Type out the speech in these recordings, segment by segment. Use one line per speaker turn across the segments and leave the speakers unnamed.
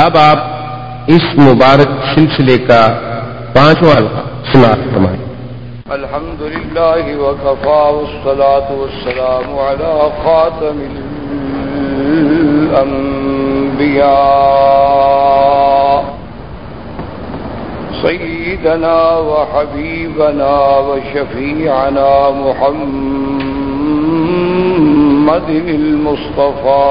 اب آپ اس مبارک سلسلے کا پانچواں حلقہ سنا فرمائیں۔
الحمد لله وكفى والصلاة والسلام على خاتم الأنبياء سيدنا وحبيبنا وشفيعنا محمد المصطفى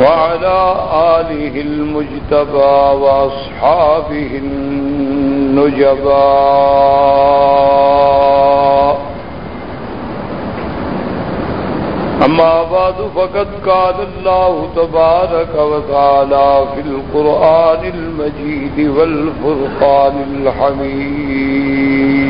وعلى آله المجتبى وأصحابه النجبى. أما بعد، فقد قال الله تبارك وتعالى في القرآن المجيد والفرقان الحميد.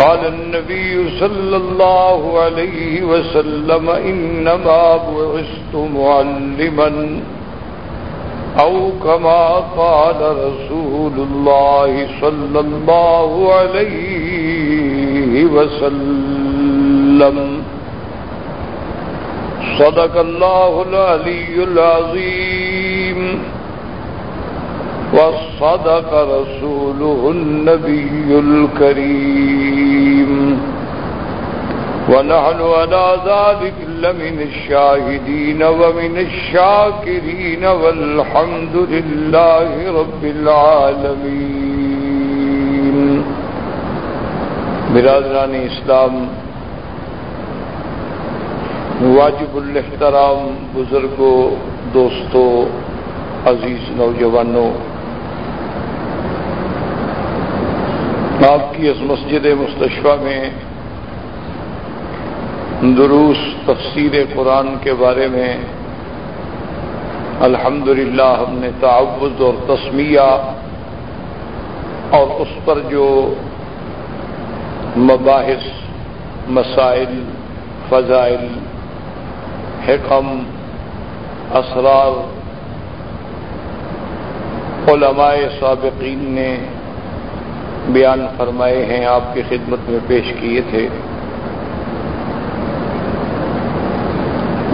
قال النبي صلى الله عليه وسلم إنما بعثت معلما أو كما قال رسول الله صلى الله عليه وسلم. صدق الله العلي العظيم. وصدق رسوله النبي الكريم. ونحن على ذلك لمن الشاهدين ومن الشاكرين والحمد لله رب العالمين. برادران اسلام، واجب الاحترام بزرگوں، دوستوں، عزیز نوجوانوں، آپ کی اس مسجد مستشفہ میں دروس تفسیر قرآن کے بارے میں الحمدللہ ہم نے تعوض اور تسمیہ اور اس پر جو مباحث، مسائل، فضائل، حکم، اسرار علماء سابقین نے بیان فرمائے ہیں، آپ کی خدمت میں پیش کیے تھے۔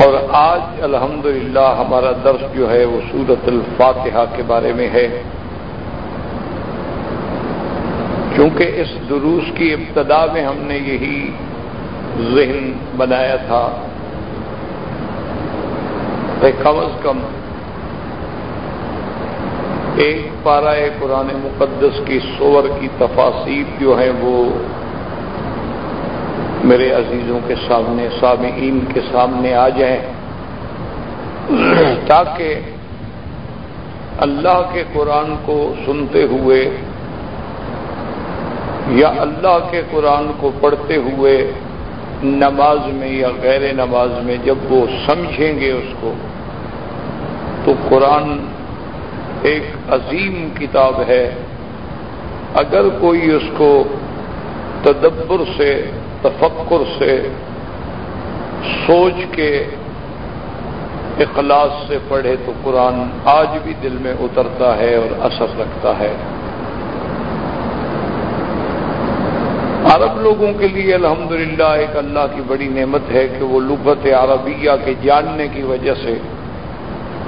اور آج الحمدللہ ہمارا درس جو ہے وہ سورت الفاتحہ کے بارے میں ہے۔ چونکہ اس دروس کی ابتدا میں ہم نے یہی ذہن بنایا تھا۔ کہ کم از کم ایک پارہ قرآن مقدس کی سور کی تفاصیر جو ہیں وہ میرے عزیزوں کے سامنے، سامعین کے سامنے آ جائیں۔ تاکہ اللہ کے قرآن کو سنتے ہوئے یا اللہ کے قرآن کو پڑھتے ہوئے نماز میں یا غیر نماز میں جب وہ سمجھیں گے اس کو، تو قرآن ایک عظیم کتاب ہے۔ اگر کوئی اس کو تدبر سے تفکر سے، سوچ کے اخلاص سے پڑھے تو قرآن آج بھی دل میں اترتا ہے اور اثر رکھتا ہے۔ عرب لوگوں کے لیے الحمدللہ ایک اللہ کی بڑی نعمت ہے کہ وہ لغت عربیہ کے جاننے کی وجہ سے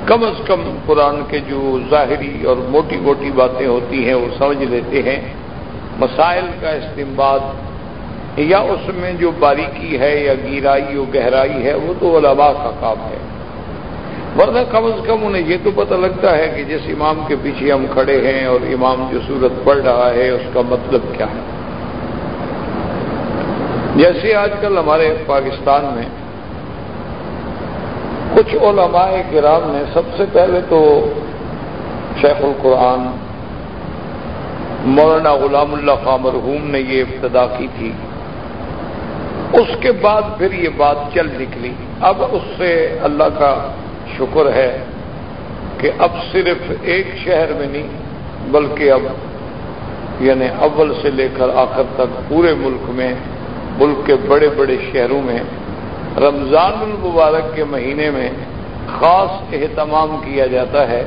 کم از کم قرآن کے جو ظاہری اور موٹی موٹی باتیں ہوتی ہیں، وہ سمجھ لیتے ہیں۔ مسائل کا استعمال یا اس میں جو باریکی ہے یا گیرائی و گہرائی ہے، وہ تو علماء کا کام ہے۔ ورنہ کم از کم انہیں یہ تو پتہ لگتا ہے کہ جس امام کے پیچھے ہم کھڑے ہیں اور امام جو صورت پڑھ رہا ہے، اس کا مطلب کیا ہے؟ جیسے آج کل ہمارے پاکستان میں کچھ علماء کرام نے سب سے پہلے تو شیخ القرآن مولانا غلام اللہ خان مرحوم نے یہ ابتدا کی تھی۔ اس کے بعد پھر یہ بات چل نکلی۔ اب اس سے اللہ کا شکر ہے کہ اب صرف ایک شہر میں نہیں، بلکہ اب یعنی اول سے لے کر آخر تک پورے ملک میں، ملک کے بڑے بڑے شہروں میں، رمضان المبارک کے مہینے میں خاص اہتمام کیا جاتا ہے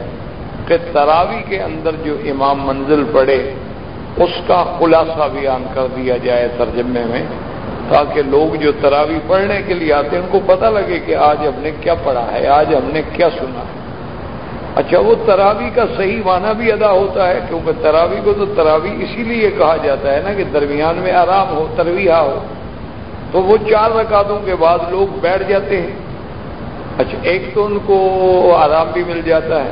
کہ تراوی کے اندر جو امام منزل پڑے، اس کا خلاصہ بیان کر دیا جائے ترجمے میں۔ تاکہ لوگ جو تراوی پڑھنے کے لیے آتے ہیں، ان کو پتہ لگے کہ آج ہم نے کیا پڑھا ہے، آج ہم نے کیا سنا ہے۔ اچھا وہ تراوی کا صحیح معنی بھی ادا ہوتا ہے، کیونکہ تراوی کو تو تراوی اسی لیے کہا جاتا ہے نا کہ درمیان میں آرام ہو ترویہ ہو۔ تو وہ چار رکعتوں کے بعد لوگ بیٹھ جاتے ہیں۔ اچھا ایک تو ان کو آرام بھی مل جاتا ہے۔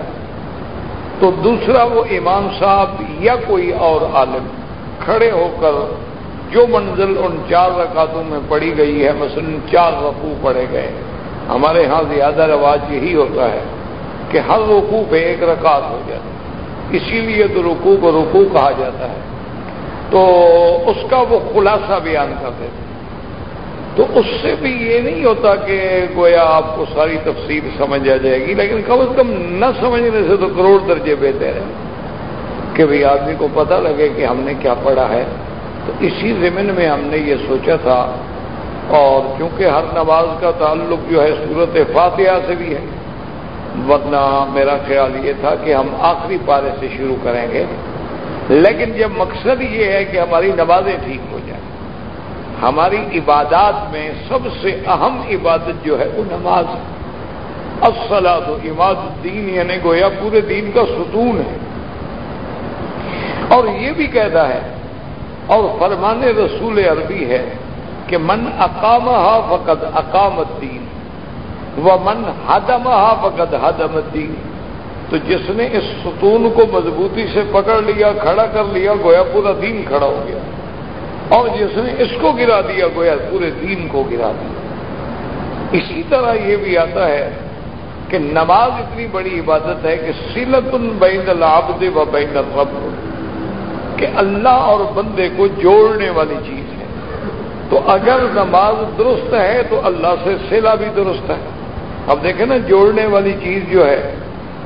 تو دوسرا وہ امام صاحب یا کوئی اور عالم کھڑے ہو کر جو منزل ان چار رکعتوں میں پڑی گئی ہے مثلا چار رقو پڑے گئے ہمارے ہاں زیادہ رواج یہی ہوتا ہے کہ ہر رقو پہ ایک رکعت ہو جاتی اسی لیے تو رکو کو رکو کہا جاتا ہے۔ تو اس کا وہ خلاصہ بیان کر دیتے تو اس سے بھی یہ نہیں ہوتا کہ گویا آپ کو ساری تفصیل سمجھ آ جائے گی، لیکن کم از کم نہ سمجھنے سے تو کروڑ درجے بہتر ہیں کہ بھئی آدمی کو پتہ لگے کہ ہم نے کیا پڑھا ہے۔ تو اسی زمن میں ہم نے یہ سوچا تھا اور کیونکہ ہر نماز کا تعلق جو ہے صورت فاتحہ سے بھی ہے، ورنہ میرا خیال یہ تھا کہ ہم آخری پارے سے شروع کریں گے۔ لیکن جب مقصد یہ ہے کہ ہماری نمازیں ٹھیک ہو جائیں، ہماری عبادات میں سب سے اہم عبادت جو ہے وہ نماز افسلا تو عماد الدین یعنی گویا پورے دین کا ستون ہے۔ اور یہ بھی کہتا ہے اور فرمان رسول عربی ہے کہ من اقام فقد اقامت دین و من حدم فقد حدم الدین تو جس نے اس ستون کو مضبوطی سے پکڑ لیا، کھڑا کر لیا، گویا پورا دین کھڑا ہو گیا۔ اور جس نے اس کو گرا دیا، گویا پورے دین کو گرا دیا۔ اسی طرح یہ بھی آتا ہے کہ نماز اتنی بڑی عبادت ہے کہ سلت بین العبد و بین الرب۔ کہ اللہ اور بندے کو جوڑنے والی چیز ہے۔ تو اگر نماز درست ہے تو اللہ سے سیلا بھی درست ہے۔ اب دیکھیں نا، جوڑنے والی چیز جو ہے،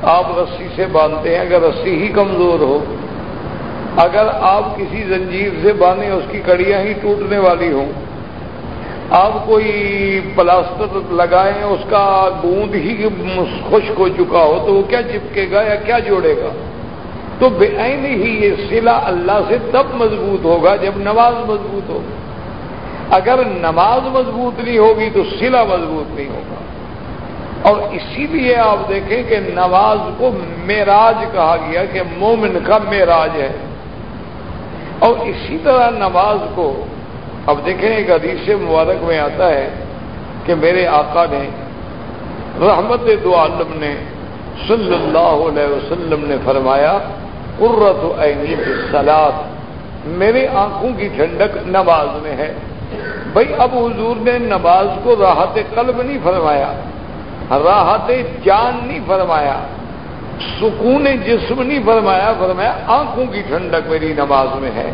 آپ رسی سے باندھتے ہیں، اگر رسی ہی کمزور ہو، اگر آپ کسی زنجیر سے باندھیں، اس کی کڑیاں ہی ٹوٹنے والی ہوں، آپ کوئی پلاسٹر لگائیں، اس کا گوند ہی خشک ہو چکا ہو، تو وہ کیا چپکے گا یا کیا جوڑے گا؟ تو بے ہی یہ سلا اللہ سے تب مضبوط ہوگا جب نماز مضبوط ہوگی۔ اگر نماز مضبوط نہیں ہوگی تو سلا مضبوط نہیں ہوگا۔ اور اسی لیے آپ دیکھیں کہ نماز کو میراج کہا گیا کہ مومن کا میراج ہے۔ اور اسی طرح نماز کو اب دیکھیں ایک حدیث مبارک میں آتا ہے کہ میرے آقا نے رحمت دو عالم نے صلی اللہ علیہ وسلم نے فرمایا قرت عینی سلاد۔ میرے آنکھوں کی ٹھنڈک نماز میں ہے۔ بھائی اب حضور نے نماز کو راحت قلب نہیں فرمایا، راحت جان نہیں فرمایا، سکون جسم نہیں فرمایا فرمایا آنکھوں کی ٹھنڈک میری نماز میں ہے۔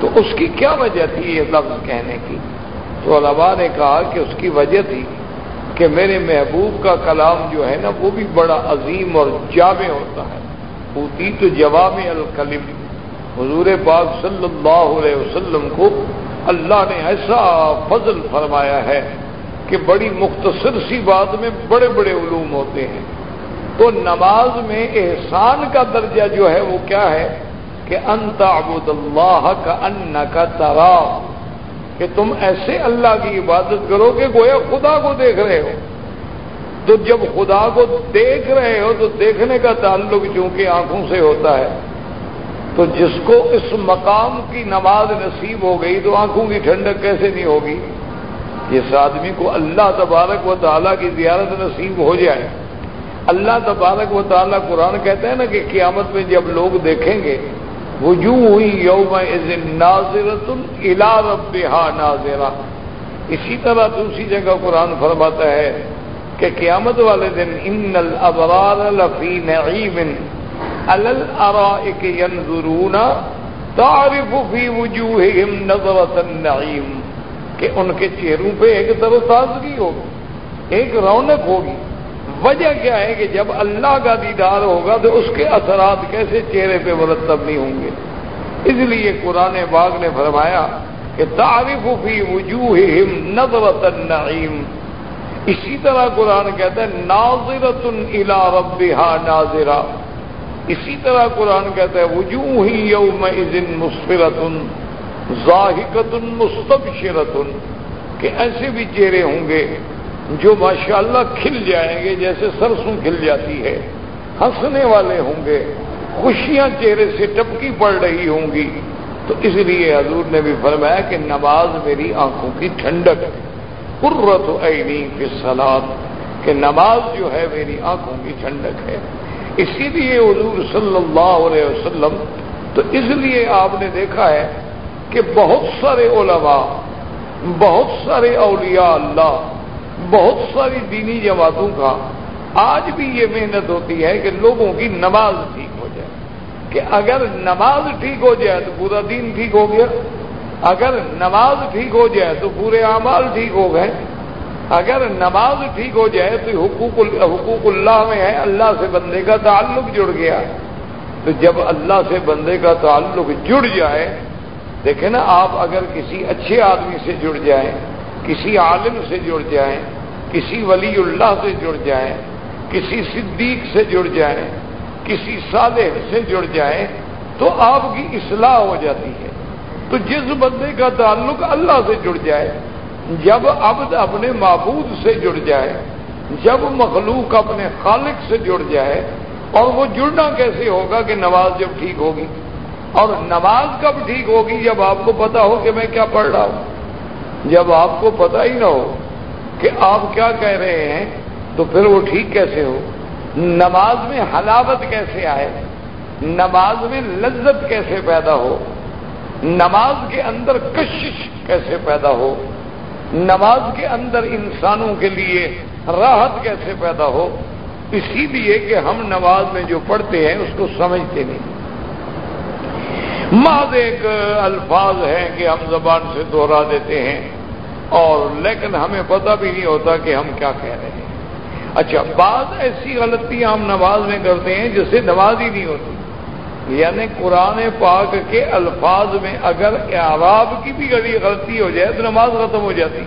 تو اس کی کیا وجہ تھی یہ لفظ کہنے کی؟ تو علماء نے کہا کہ اس کی وجہ تھی کہ میرے محبوب کا کلام جو ہے نا وہ بھی بڑا عظیم اور جامع ہوتا ہے۔ اوتی تو جواب الکلم۔ حضور پاک صلی اللہ علیہ وسلم کو اللہ نے ایسا فضل فرمایا ہے کہ بڑی مختصر سی بات میں بڑے بڑے علوم ہوتے ہیں۔ تو نماز میں احسان کا درجہ جو ہے وہ کیا ہے؟ کہ انت عبد اللہ کا ان کا ترا۔ کہ تم ایسے اللہ کی عبادت کرو کہ گویا خدا کو دیکھ رہے ہو۔ تو جب خدا کو دیکھ رہے ہو تو دیکھنے کا تعلق چونکہ آنکھوں سے ہوتا ہے۔ تو جس کو اس مقام کی نماز نصیب ہو گئی تو آنکھوں کی ٹھنڈک کیسے نہیں ہوگی؟ جس آدمی کو اللہ تبارک و تعالیٰ کی زیارت نصیب ہو جائے۔ اللہ تبارک و تعالیٰ قرآن کہتے ہیں نا کہ قیامت میں جب لوگ دیکھیں گے، وجوہ ہوئی یوم ناظرت الا ربہا ناظرہ۔ اسی طرح دوسری جگہ قرآن فرماتا ہے کہ قیامت والے دن ان الابرار لفی نعیم علل ارائک ینظرون تعرف فی وجوہہم نظرت النعیم کہ ان کے چہروں پہ ایک طرح تازگی ہوگی، ایک رونق ہوگی۔ وجہ کیا ہے کہ جب اللہ کا دیدار ہوگا تو اس کے اثرات کیسے چہرے پہ مرتب نہیں ہوں گے؟ اس لیے قرآن باغ نے فرمایا کہ تعریف فی وجوہ نظرت النعیم اسی طرح قرآن کہتا ہے ناظرت الا ربها ناظرہ۔ اسی طرح قرآن کہتا ہے وجوہ یوم مسفرت ظاہقت مستبشرت کہ ایسے بھی چہرے ہوں گے جو ماشاءاللہ کھل جائیں گے، جیسے سرسوں کھل جاتی ہے۔ ہنسنے والے ہوں گے، خوشیاں چہرے سے ٹپکی پڑ رہی ہوں گی۔ تو اس لیے حضور نے بھی فرمایا کہ نماز میری آنکھوں کی ٹھنڈک ہے۔ قرت عینی فی سلاد کہ نماز جو ہے میری آنکھوں کی ٹھنڈک ہے۔ اسی لیے حضور صلی اللہ علیہ وسلم، تو اس لیے آپ نے دیکھا ہے کہ بہت سارے علماء، بہت سارے اولیاء اللہ، بہت ساری دینی جماعتوں کا آج بھی یہ محنت ہوتی ہے کہ لوگوں کی نماز ٹھیک ہو جائے۔ کہ اگر نماز ٹھیک ہو جائے تو پورا دین ٹھیک ہو گیا۔ اگر نماز ٹھیک ہو جائے تو پورے اعمال ٹھیک ہو گئے۔ اگر نماز ٹھیک ہو جائے تو حقوق حقوق اللہ میں ہے۔ اللہ سے بندے کا تعلق جڑ گیا۔ تو جب اللہ سے بندے کا تعلق جڑ جائے، دیکھیں نا، آپ اگر کسی اچھے آدمی سے جڑ جائیں، کسی عالم سے جڑ جائیں، کسی ولی اللہ سے جڑ جائیں، کسی صدیق سے جڑ جائیں، کسی صالح سے جڑ جائیں، تو آپ کی اصلاح ہو جاتی ہے۔ تو جس بندے کا تعلق اللہ سے جڑ جائے، جب عبد اپنے معبود سے جڑ جائے، جب مخلوق اپنے خالق سے جڑ جائے، اور وہ جڑنا کیسے ہوگا کہ نماز جب ٹھیک ہوگی؟ اور نماز کب ٹھیک ہوگی جب آپ کو پتا ہو کہ میں کیا پڑھ رہا ہوں؟ جب آپ کو پتا ہی نہ ہو کہ آپ کیا کہہ رہے ہیں، تو پھر وہ ٹھیک کیسے ہو؟ نماز میں حلاوت کیسے آئے؟ نماز میں لذت کیسے پیدا ہو؟ نماز کے اندر کشش کیسے پیدا ہو؟ نماز کے اندر انسانوں کے لیے راحت کیسے پیدا ہو؟ اسی لیے کہ ہم نماز میں جو پڑھتے ہیں، اس کو سمجھتے نہیں۔ ماد ایک الفاظ ہے کہ ہم زبان سے دوہرا دیتے ہیں اور لیکن ہمیں پتہ بھی نہیں ہوتا کہ ہم کیا کہہ رہے ہیں۔ اچھا بعض ایسی غلطیاں ہم نماز میں کرتے ہیں جس سے نماز ہی نہیں ہوتی۔ یعنی قرآن پاک کے الفاظ میں اگر اعراب کی بھی غلطی ہو جائے تو نماز ختم ہو جاتی۔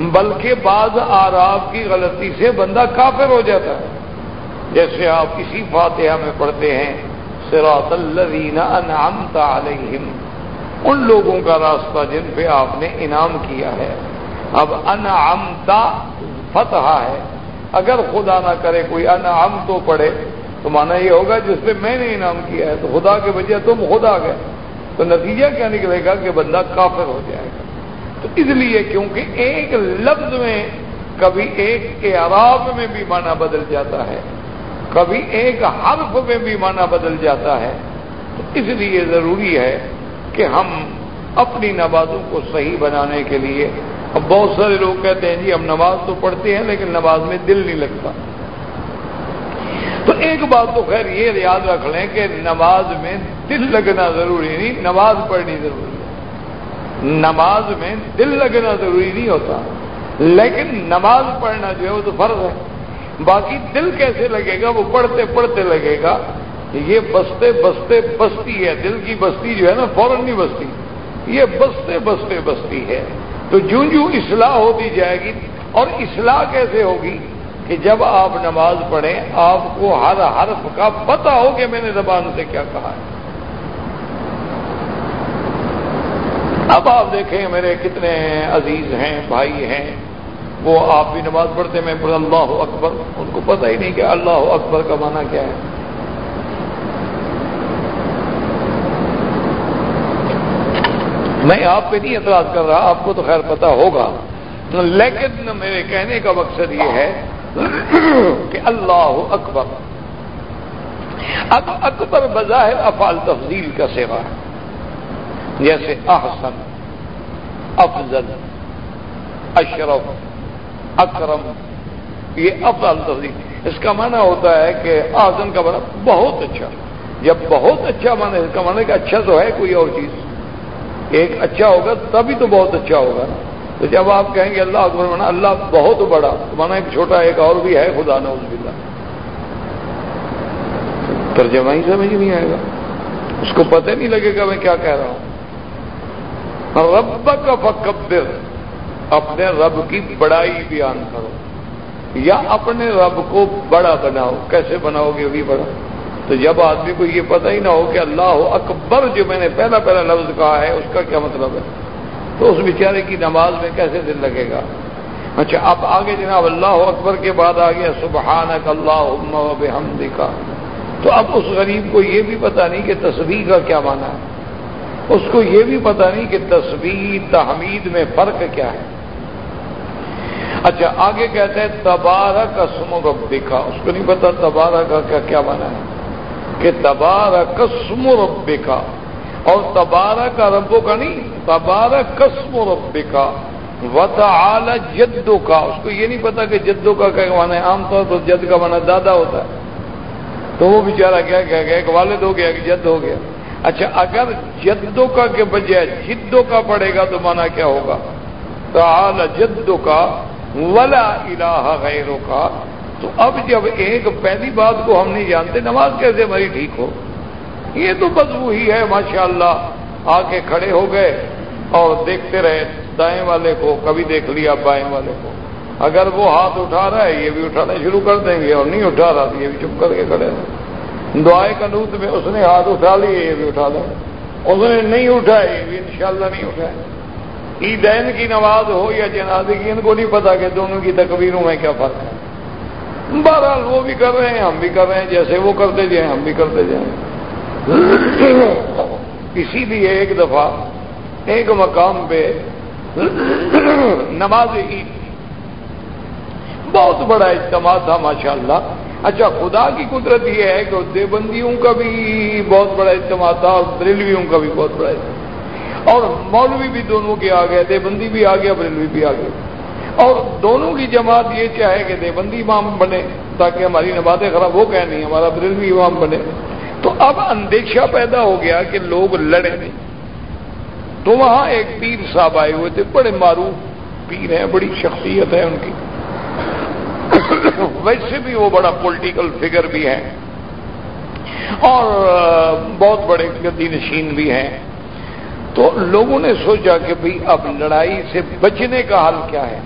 بلکہ بعض آراب کی غلطی سے بندہ کافر ہو جاتا۔ ہے جیسے آپ کسی فاتحہ میں پڑھتے ہیں، صراط الذین انعمت علیہم۔ ان لوگوں کا راستہ جن پہ آپ نے انعام کیا ہے۔ اب انعمتا فتح ہے۔ اگر خدا نہ کرے کوئی انعم تو پڑے تو مانا یہ ہوگا جس پہ میں نے انعام کیا ہے، تو خدا کے بجائے تم خدا گئے۔ تو نتیجہ کیا نکلے گا کہ بندہ کافر ہو جائے گا۔ تو اس لیے کیونکہ ایک لفظ میں کبھی ایک اعراب میں بھی معنی بدل جاتا ہے، کبھی ایک حرف میں بھی معنی بدل جاتا ہے۔ تو اس لیے ضروری ہے کہ ہم اپنی نمازوں کو صحیح بنانے کے لیے، اب بہت سارے لوگ کہتے ہیں جی ہم نماز تو پڑھتے ہیں لیکن نماز میں دل نہیں لگتا۔ تو ایک بات تو خیر یہ یاد رکھ لیں کہ نماز میں دل لگنا ضروری نہیں، نماز پڑھنی ضروری ہے۔ نماز میں دل لگنا ضروری نہیں ہوتا، لیکن نماز پڑھنا جو ہے وہ تو فرض ہے۔ باقی دل کیسے لگے گا؟ وہ پڑھتے پڑھتے لگے گا۔ یہ بستے بستے بستی ہے، دل کی بستی جو ہے نا، فوراً نہیں بستی۔ یہ بستے بستے بستی ہے۔ تو جوں جوں اصلاح ہوتی جائے گی اور اصلاح کیسے ہوگی؟ کہ جب آپ نماز پڑھیں، آپ کو ہر حرف کا پتہ ہو کہ میں نے زبان سے کیا کہا ہے۔ اب آپ دیکھیں میرے کتنے عزیز ہیں، بھائی ہیں، وہ آپ بھی نماز پڑھتے میں پڑھ اللہ اکبر۔ ان کو پتہ ہی نہیں کہ اللہ اکبر کا معنی کیا ہے۔ میں آپ پہ نہیں اعتراض کر رہا، آپ کو تو خیر پتہ ہوگا۔ لیکن میرے کہنے کا مقصد یہ ہے کہ اللہ اکبر۔ اب اکبر بظاہر افعال تفضیل کا سیوا ہے۔ جیسے احسن، افضل، اشرف، اکرم، یہ افضل تفضیل۔ اس کا معنی ہوتا ہے کہ احسن کا معنی بہت اچھا۔ جب بہت اچھا مانا اس کا مانا کہ اچھا تو ہے کوئی اور چیز۔ ایک اچھا ہوگا تبھی تو بہت اچھا ہوگا۔ تو جب آپ کہیں گے اللہ اکبر، مانا اللہ بہت بڑا، مانا ایک چھوٹا ایک اور بھی ہے، خدا نے اس بلا ترجمہ ہی سمجھ نہیں آئے گا۔ اس کو پتہ نہیں لگے گا میں کیا کہہ رہا ہوں۔ رب کا فکبر، اپنے رب کی بڑائی بیان کرو۔ یا اپنے رب کو بڑا بناؤ۔ کیسے بناؤ گے بھی بڑا؟ تو جب آدمی کو یہ پتہ ہی نہ ہو کہ اللہ اکبر جو میں نے پہلا پہلا لفظ کہا ہے، اس کا کیا مطلب ہے؟ تو اس بیچارے کی نماز میں کیسے دل لگے گا؟ اچھا اب آگے جناب، اللہ اکبر کے بعد آ گیا سبحان اللہ حمد کا تو اب اس غریب کو یہ بھی پتا نہیں کہ تصویر کا کیا مانا ہے۔ اس کو یہ بھی پتا نہیں کہ تصویر تحمید میں فرق کیا ہے۔ اچھا آگے کہتے ہیں تبارہ کا سمو ربکا اس کو نہیں پتا تبارہ کا کیا کیا مانا ہے، کہ تبارہ کسم رب کا اور تبارہ کا ربوں کا نہیں تبارہ کسم رب کا وطال جدو کا اس کو یہ نہیں پتا کہ جدو کا کیا مانا ہے؟ عام طور پر جد کا مانا دادا ہوتا ہے۔ تو وہ بیچارہ کیا کہہ گیا ایک والد ہو گیا، ایک جد ہو گیا۔ اچھا اگر جدو کا کے بجائے جدو کا پڑے گا تو مانا کیا ہوگا؟ تعال جدو کا ولا الہ غیروں کا تو اب جب ایک پہلی بات کو ہم نہیں جانتے، نماز کیسے ہماری ٹھیک ہو؟ یہ تو بس وہی ہے ماشاء اللہ آ کے کھڑے ہو گئے اور دیکھتے رہے، دائیں والے کو، کبھی دیکھ لیا بائیں والے کو۔ اگر وہ ہاتھ اٹھا رہا ہے، یہ بھی اٹھانا شروع کر دیں گے اور نہیں اٹھا رہا تو یہ بھی چپ کر کے کھڑے ہیں۔ دعائیں کنوت میں اس نے ہاتھ اٹھا لیے یہ بھی اٹھا لیں۔ اس نے نہیں اٹھائے یہ بھی انشاءاللہ نہیں اٹھائے عیدین کی نماز ہو یا جنازے کی، ان کو نہیں پتا کہ دونوں کی تکبیروں میں کیا فرق ہے۔ بہرحال وہ بھی کر رہے ہیں، ہم بھی کر رہے ہیں، جیسے وہ کرتے جائیں، ہم بھی کرتے جائیں۔ اسی لیے ایک دفعہ، ایک مقام پہ نماز عید، بہت بڑا اجتماع تھا ماشاء اللہ اچھا خدا کی قدرت یہ ہے کہ دیوبندیوں کا بھی بہت بڑا اجتماع تھا، اور بریلویوں کا بھی بہت بڑا اجتماع اور مولوی بھی دونوں کے آ گئے دیوبندی بھی آ گیا بریلوی بھی آ گئے اور دونوں کی جماعت یہ چاہے کہ دیوبندی امام بنے، تاکہ ہماری نمازیں خراب ہو گئے نہیں، ہمارا بریلوی امام بنے۔ تو اب اندیشہ پیدا ہو گیا کہ لوگ لڑے نہیں۔ تو وہاں ایک پیر صاحب آئے ہوئے تھے، بڑے معروف پیر ہیں، بڑی شخصیت ہے ان کی۔ ویسے بھی وہ بڑا پولیٹیکل فگر بھی ہے اور بہت بڑے گدی نشین بھی ہیں۔ تو لوگوں نے سوچا کہ بھئی اب لڑائی سے بچنے کا حل کیا ہے۔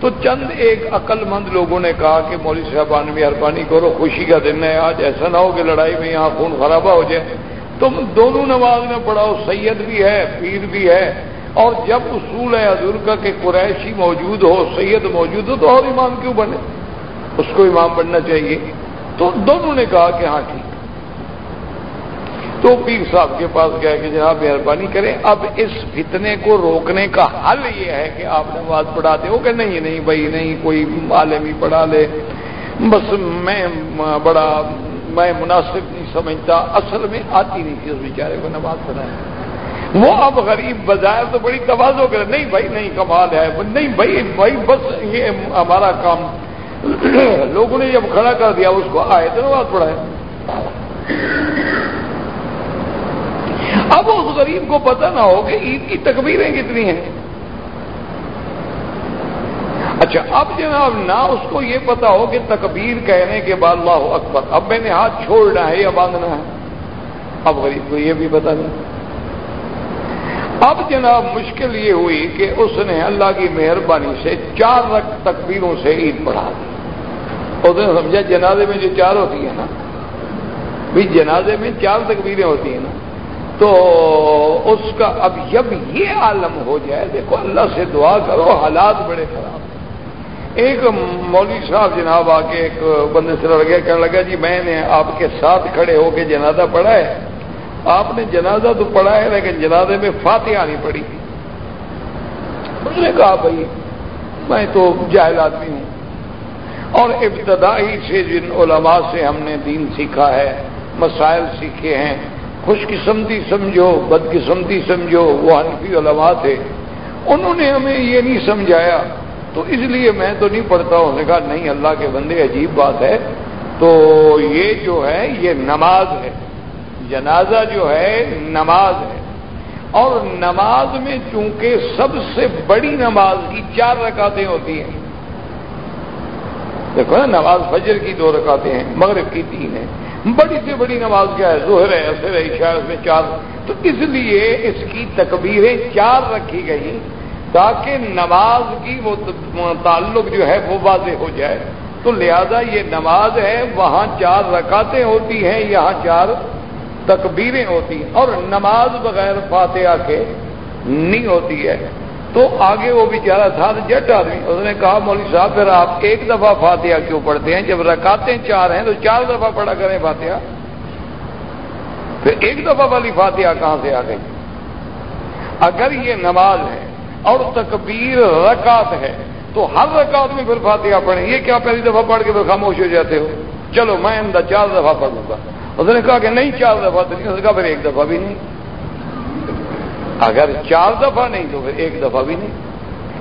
تو چند ایک عقل مند لوگوں نے کہا کہ مولوی صاحبان مہربانی کرو، خوشی کا دن ہے، آج ایسا نہ ہو کہ لڑائی میں یہاں خون خرابہ ہو جائے۔ تم دونوں نماز میں پڑھاؤ، سید بھی ہے، پیر بھی ہے۔ اور جب اصول ہے حضور کا کہ قریشی موجود ہو، سید موجود ہو، تو اور امام کیوں بنے؟ اس کو امام بننا چاہیے۔ تو دونوں نے کہا کہ ہاں ٹھیک۔ تو پیر صاحب کے پاس گئے کہ جناب مہربانی کریں، اب اس فتنے کو روکنے کا حل یہ ہے کہ آپ نماز پڑھا دے ہو کہ نہیں نہیں بھائی، نہیں، کوئی عالم ہی پڑھا لے۔ بس میں بڑا، میں مناسب نہیں سمجھتا، اصل میں آتی نہیں تھی اس بیچارے کو نماز پڑھائے وہ اب غریب بظاہر تو بڑی توازو کرے نہیں بھائی، نہیں، کمال ہے۔ نہیں بھائی بھائی، بس یہ ہمارا کام۔ لوگوں نے جب کھڑا کر دیا، اس کو آئے تو نماز پڑھائے۔ اب اس غریب کو پتہ نہ ہو کہ عید کی تکبیریں کتنی ہیں۔ اچھا اب جناب، نہ اس کو یہ پتا ہو کہ تکبیر کہنے کے بعد اللہ اکبر۔ اب میں نے ہاتھ چھوڑنا ہے یا باندھنا ہے۔ اب غریب کو یہ بھی پتا نہیں۔ اب جناب، مشکل یہ ہوئی کہ اس نے اللہ کی مہربانی سے چار رک تکبیروں سے عید پڑھا دی۔ اس نے سمجھا جنازے میں جو چار ہوتی ہے نا بھی جنازے میں چار تکبیریں ہوتی ہیں نا۔ تو اس کا اب جب یہ عالم ہو جائے، دیکھو اللہ سے دعا کرو، حالات بڑے خراب ایک مولوی صاحب جناب آ کے ایک بندے سے لڑ گیا کہنے لگا جی میں نے آپ کے ساتھ کھڑے ہو کے جنازہ پڑھا ہے۔ آپ نے جنازہ تو پڑھا ہے، لیکن جنازے میں فاتحہ نہیں پڑی تھی۔ اس نے کہا، بھائی، میں تو جاہل آدمی ہوں۔ اور ابتدائی سے جن علماء سے ہم نے دین سیکھا ہے، مسائل سیکھے ہیں خوش قسمتی سمجھو بد قسمتی سمجھو، وہ حنفی علماء تھے۔ انہوں نے ہمیں یہ نہیں سمجھایا۔ تو اس لیے میں تو نہیں پڑھتا ہوں نے کہا نہیں، اللہ کے بندے، عجیب بات ہے۔ تو یہ جو ہے، یہ نماز ہے۔ جنازہ جو ہے، نماز ہے۔ اور نماز میں چونکہ سب سے بڑی نماز کی چار رکعتیں ہوتی ہیں۔ دیکھو نا، نماز فجر کی دو رکعتیں ہیں، مغرب کی تین ہیں۔ بڑی سے بڑی نماز کیا ہے؟ ظہر ہے اثر ہے، عشاء میں چار۔ تو اس لیے اس کی تکبیریں چار رکھی گئی تاکہ نماز کی وہ تعلق جو ہے وہ واضح ہو جائے۔ تو لہذا یہ نماز ہے، وہاں چار رکعتیں ہوتی ہیں، یہاں چار تکبیریں ہوتی ہیں۔ اور نماز بغیر فاتحہ کے نہیں ہوتی ہے۔ تو آگے وہ بیچارہ تھا جٹ آدمی، اس نے کہا، مولوی صاحب، پھر آپ ایک دفعہ فاتحہ کیوں پڑھتے ہیں؟ جب رکاتے چار ہیں تو چار دفعہ پڑھا کریں فاتحہ۔ پھر ایک دفعہ والی فاتحہ کہاں سے آ گئی؟ اگر یہ نماز ہے اور تکبیر رکعت ہے، تو ہر رکعت میں پھر فاتحہ پڑھیں۔ یہ کیا پہلی دفعہ پڑھ کے پھر خاموش ہو جاتے ہو؟ چلو، میں اندر چار دفعہ پڑھوں گا۔ اس نے کہا کہ نہیں، چار دفعہ تو نہیں، اس کہا پھر ایک دفعہ بھی نہیں۔ اگر چار دفعہ نہیں تو پھر ایک دفعہ بھی نہیں۔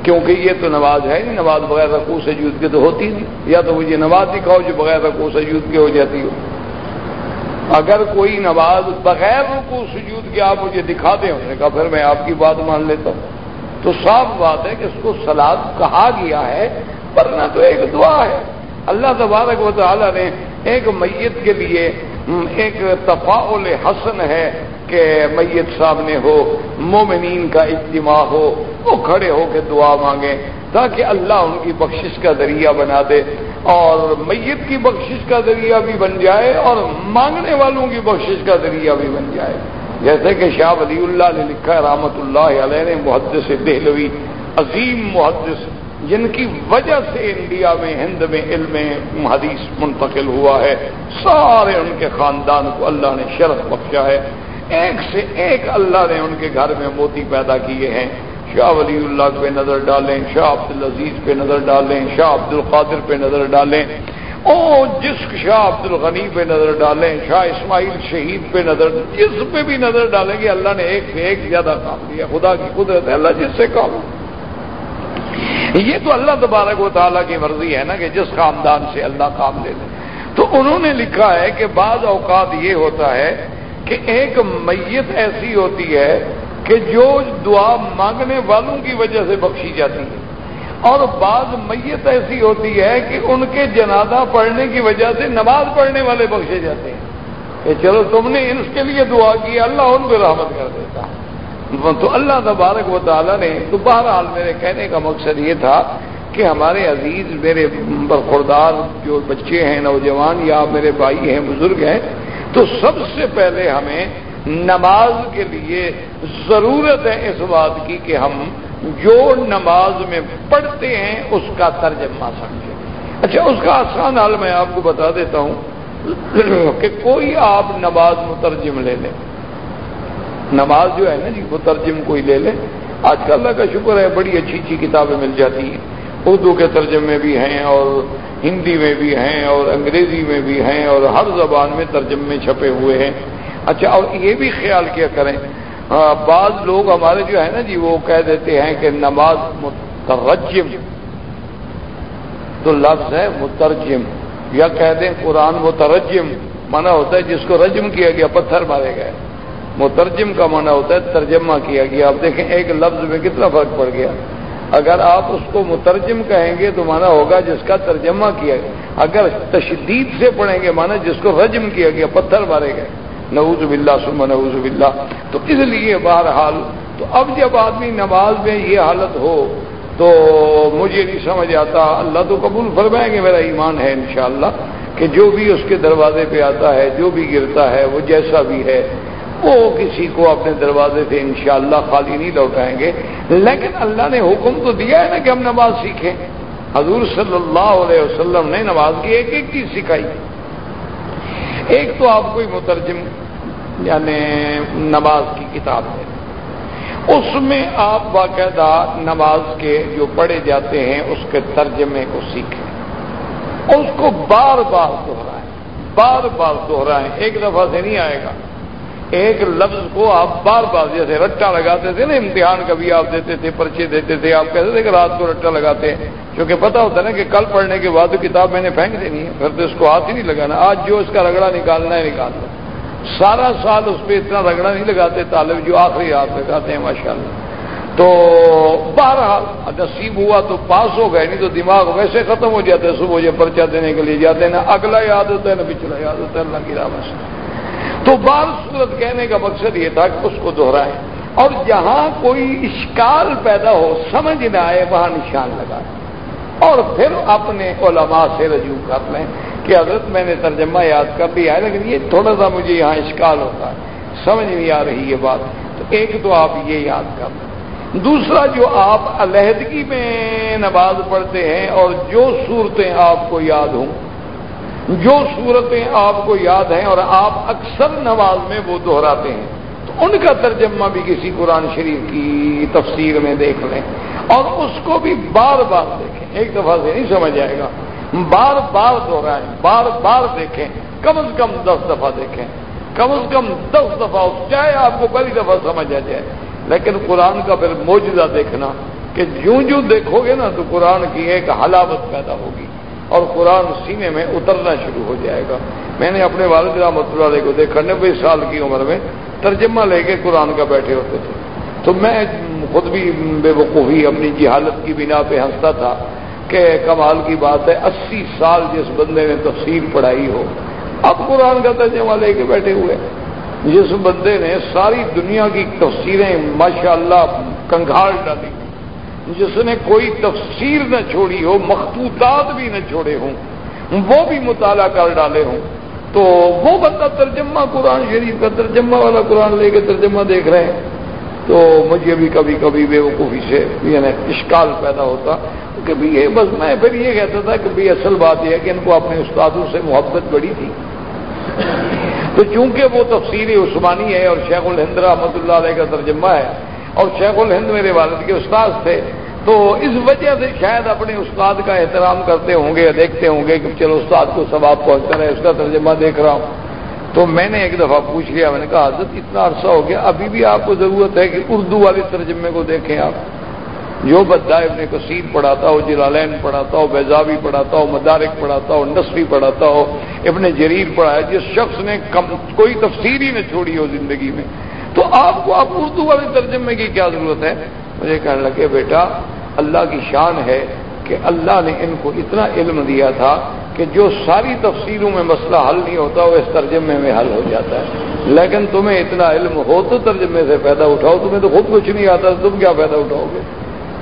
کیونکہ یہ تو نماز ہے نہیں، نماز بغیر رقو سجود کے تو ہوتی نہیں۔ یا تو مجھے نماز دکھاؤ جو بغیر رقو سجود کے ہو جاتی ہو۔ اگر کوئی نماز بغیر رقو سجود کے آپ مجھے دکھاتے ہو کہا پھر میں آپ کی بات مان لیتا ہوں۔ تو صاف بات ہے کہ اس کو سلاد کہا گیا ہے، ورنہ تو ایک دعا ہے۔ اللہ تبارک و تعالی نے ایک میت کے لیے ایک تفاعل حسن ہے۔ کہ میت سامنے ہو، مومنین کا اجتماع ہو، وہ کھڑے ہو کے دعا مانگیں تاکہ اللہ ان کی بخشش کا ذریعہ بنا دے اور میت کی بخشش کا ذریعہ بھی بن جائے اور مانگنے والوں کی بخشش کا ذریعہ بھی بن جائے۔ جیسے کہ شاہ ولی اللہ نے لکھا ہے، رحمت اللہ علیہ نے محدث دہلوی، عظیم محدث، جن کی وجہ سے انڈیا میں، ہند میں علم حدیث منتقل ہوا ہے۔ سارے ان کے خاندان کو اللہ نے شرف بخشا ہے۔ ایک سے ایک اللہ نے ان کے گھر میں موتی پیدا کیے ہیں۔ شاہ ولی اللہ پہ نظر ڈالیں، شاہ عبد العزیز پہ نظر ڈالیں، شاہ عبد القادر پہ نظر ڈالیں۔ او جس شاہ عبد الغنی پہ نظر ڈالیں، شاہ اسماعیل شہید پہ نظر، جس پہ بھی نظر ڈالیں گے، اللہ نے ایک سے ایک زیادہ کام کیا۔ خدا کی قدرت ہے، اللہ جس سے کام یہ تو اللہ تبارک و تعالیٰ کی مرضی ہے نا کہ جس خاندان سے اللہ کام لے لے۔ تو انہوں نے لکھا ہے کہ بعض اوقات یہ ہوتا ہے کہ ایک میت ایسی ہوتی ہے کہ جو دعا مانگنے والوں کی وجہ سے بخشی جاتی ہے۔ اور بعض میت ایسی ہوتی ہے کہ ان کے جنازہ پڑھنے کی وجہ سے نماز پڑھنے والے بخشے جاتے ہیں۔ کہ چلو تم نے اس کے لیے دعا کی، اللہ ان پہ رحمت کر دیتا۔ تو اللہ تبارک و تعالیٰ نے، تو بہرحال میرے کہنے کا مقصد یہ تھا کہ ہمارے عزیز، میرے برخوردار جو بچے ہیں، نوجوان یا میرے بھائی ہیں، بزرگ ہیں تو سب سے پہلے ہمیں نماز کے لیے ضرورت ہے اس بات کی کہ ہم جو نماز میں پڑھتے ہیں اس کا ترجمہ سمجھیں۔ اچھا اس کا آسان حال میں آپ کو بتا دیتا ہوں کہ کوئی آپ نماز مترجم لے لیں۔ نماز جو ہے نا جی وہ ترجم کوئی لے لے آج کل اللہ کا شکر ہے، بڑی اچھی اچھی کتابیں مل جاتی ہیں۔ اردو کے ترجمے بھی ہیں اور ہندی میں بھی ہیں اور انگریزی میں بھی ہیں اور ہر زبان میں ترجمے چھپے ہوئے ہیں۔ اچھا اور یہ بھی خیال کیا کریں۔ بعض لوگ ہمارے جو ہے نا جی وہ کہہ دیتے ہیں کہ نماز مترجم، تو لفظ ہے مترجم، یا کہہ دیں قرآن مترجم، منع ہوتا ہے جس کو رجم کیا گیا، پتھر مارے گئے۔ مترجم کا معنی ہوتا ہے، ترجمہ کیا گیا۔ آپ دیکھیں ایک لفظ میں کتنا فرق پڑ گیا۔ اگر آپ اس کو مترجم کہیں گے تو مانا ہوگا جس کا ترجمہ کیا گیا۔ اگر تشدید سے پڑھیں گے مانا جس کو رجم کیا گیا، پتھر مارے گئے۔ نعوذ باللہ سم نعوذ باللہ۔ تو اس لیے بہرحال، تو اب جب آدمی نماز میں یہ حالت ہو، تو مجھے نہیں سمجھ آتا۔ اللہ تو قبول فرمائیں گے، میرا ایمان ہے انشاءاللہ کہ جو بھی اس کے دروازے پہ آتا ہے، جو بھی گرتا ہے، وہ جیسا بھی ہے۔ وہ کسی کو اپنے دروازے سے انشاءاللہ خالی نہیں لوٹائیں گے۔ لیکن اللہ نے حکم تو دیا ہے نا کہ ہم نماز سیکھیں۔ حضور صلی اللہ علیہ وسلم نے نماز کی ایک ایک چیز سکھائی۔ ایک تو آپ کو مترجم یعنی نماز کی کتاب ہے۔ اس میں آپ باقاعدہ نماز کے جو پڑھے جاتے ہیں، اس کے ترجمے کو سیکھیں۔ اس کو بار بار دوہرائیں بار بار دوہرائیں ایک دفعہ سے نہیں آئے گا۔ ایک لفظ کو آپ بار بار جیسے رٹا لگاتے تھے نا، امتحان کبھی آپ دیتے تھے، پرچے دیتے تھے، آپ کہتے تھے کہ رات کو رٹا لگاتے ہیں۔ کیونکہ پتا ہوتا ہے نا کہ کل پڑھنے کے بعد کتاب میں نے پھینک دینی ہے، پھر تو اس کو ہاتھ ہی نہیں لگانا۔ آج جو اس کا رگڑا نکالنا ہے، نکال سارا سال اس پہ اتنا رگڑا نہیں لگاتے، طالب جو آخری ہاتھ لگاتے ہیں ماشاء اللہ تو بہرحال نصیب ہوا تو پاس ہو گئے، نہیں تو دماغ ویسے ختم ہو جاتے صبح یہ پرچہ دینے کے لیے جاتے ہیں۔ نا اگلا یاد ہوتا ہے، نہ پچھلا یاد ہوتا ہے، اللہ کی راہ سے۔ تو بار صورت کہنے کا مقصد یہ تھا کہ اس کو دوہرائیں اور جہاں کوئی اشکال پیدا ہو، سمجھ نہ آئے، وہاں نشان لگائیں اور پھر اپنے علماء سے رجوع کر لیں کہ حضرت میں نے ترجمہ یاد کر دیا ہے، لیکن یہ تھوڑا سا مجھے یہاں اشکال ہوتا ہے۔ سمجھ نہیں آ رہی یہ بات۔ تو ایک تو آپ یہ یاد کر لیں۔ دوسرا جو آپ علیحدگی میں نماز پڑھتے ہیں اور جو صورتیں آپ کو یاد ہوں جو صورتیں آپ کو یاد ہیں اور آپ اکثر نماز میں وہ دہراتے ہیں، تو ان کا ترجمہ بھی کسی قرآن شریف کی تفسیر میں دیکھ لیں۔ اور اس کو بھی بار بار دیکھیں۔ ایک دفعہ سے نہیں سمجھ آئے گا۔ بار بار دہرائیں، بار بار دیکھیں۔ کم از کم دس دفعہ دیکھیں۔ کم از کم دس دفعہ چاہے آپ کو پہلی دفعہ سمجھ آ جائے۔ لیکن قرآن کا پھر موجودہ دیکھنا کہ جوں جوں دیکھو گے نا تو قرآن کی ایک حلاوت پیدا ہوگی۔ اور قرآن سینے میں اترنا شروع ہو جائے گا۔ میں نے اپنے والد رحمۃ اللہ علیہ کو دیکھا، نبے سال کی عمر میں ترجمہ لے کے قرآن کا بیٹھے ہوتے تھے۔ تو میں خود بھی بے وقوفی اپنی جہالت کی بنا پہ ہنستا تھا کہ کمال کی بات ہے، اسی سال جس بندے نے تفصیل پڑھائی ہو، اب قرآن کا ترجمہ لے کے بیٹھے ہوئے۔ جس بندے نے ساری دنیا کی تفسیریں ماشاء اللہ کنگھاڑ ڈالی۔ جس نے کوئی تفسیر نہ چھوڑی ہو، مخطوطات بھی نہ چھوڑے ہوں، وہ بھی مطالعہ کر ڈالے ہوں، تو وہ بندہ ترجمہ قرآن شریف کا ترجمہ والا قرآن لے کے ترجمہ دیکھ رہے ہیں۔ تو مجھے بھی کبھی کبھی بے وقوفی سے یعنی اشکال پیدا ہوتا کہ یہ بس میں پھر یہ کہتا تھا کہ بھی اصل بات یہ ہے کہ ان کو اپنے استادوں سے محبت بڑی تھی۔ تو چونکہ وہ تفصیل عثمانی ہے اور شیخ الہند رحمۃ اللہ علیہ کا ترجمہ ہے اور شیخ الہند میرے والد کے استاد تھے، تو اس وجہ سے شاید اپنے استاد کا احترام کرتے ہوں گے دیکھتے ہوں گے کہ چلو استاد کو ثواب پہنچتا رہے، اس کا ترجمہ دیکھ رہا ہوں۔ تو میں نے ایک دفعہ پوچھ لیا، میں نے کہا، حضرت اتنا عرصہ ہو گیا، ابھی بھی آپ کو ضرورت ہے کہ اردو والے ترجمے کو دیکھیں آپ۔ جو بدا ابن کثیر پڑھاتا ہو، جلالین پڑھاتا ہو بیزابی پڑھاتا ہو، مدارک پڑھاتا ہو، نصفی پڑھاتا ہو، ابن جریر پڑھایا، جس شخص نے کم، کوئی تفسیر ہی نہ چھوڑی ہو زندگی میں۔ تو آپ کو آپ اردو والے ترجمے کی کیا ضرورت ہے؟ مجھے کہنے لگے، بیٹا، اللہ کی شان ہے کہ اللہ نے ان کو اتنا علم دیا تھا کہ جو ساری تفسیروں میں مسئلہ حل نہیں ہوتا، وہ اس ترجمے میں حل ہو جاتا ہے۔ لیکن تمہیں اتنا علم ہو تو ترجمے سے فائدہ اٹھاؤ، تمہیں تو خود کچھ نہیں آتا، تم کیا فائدہ اٹھاؤ گے؟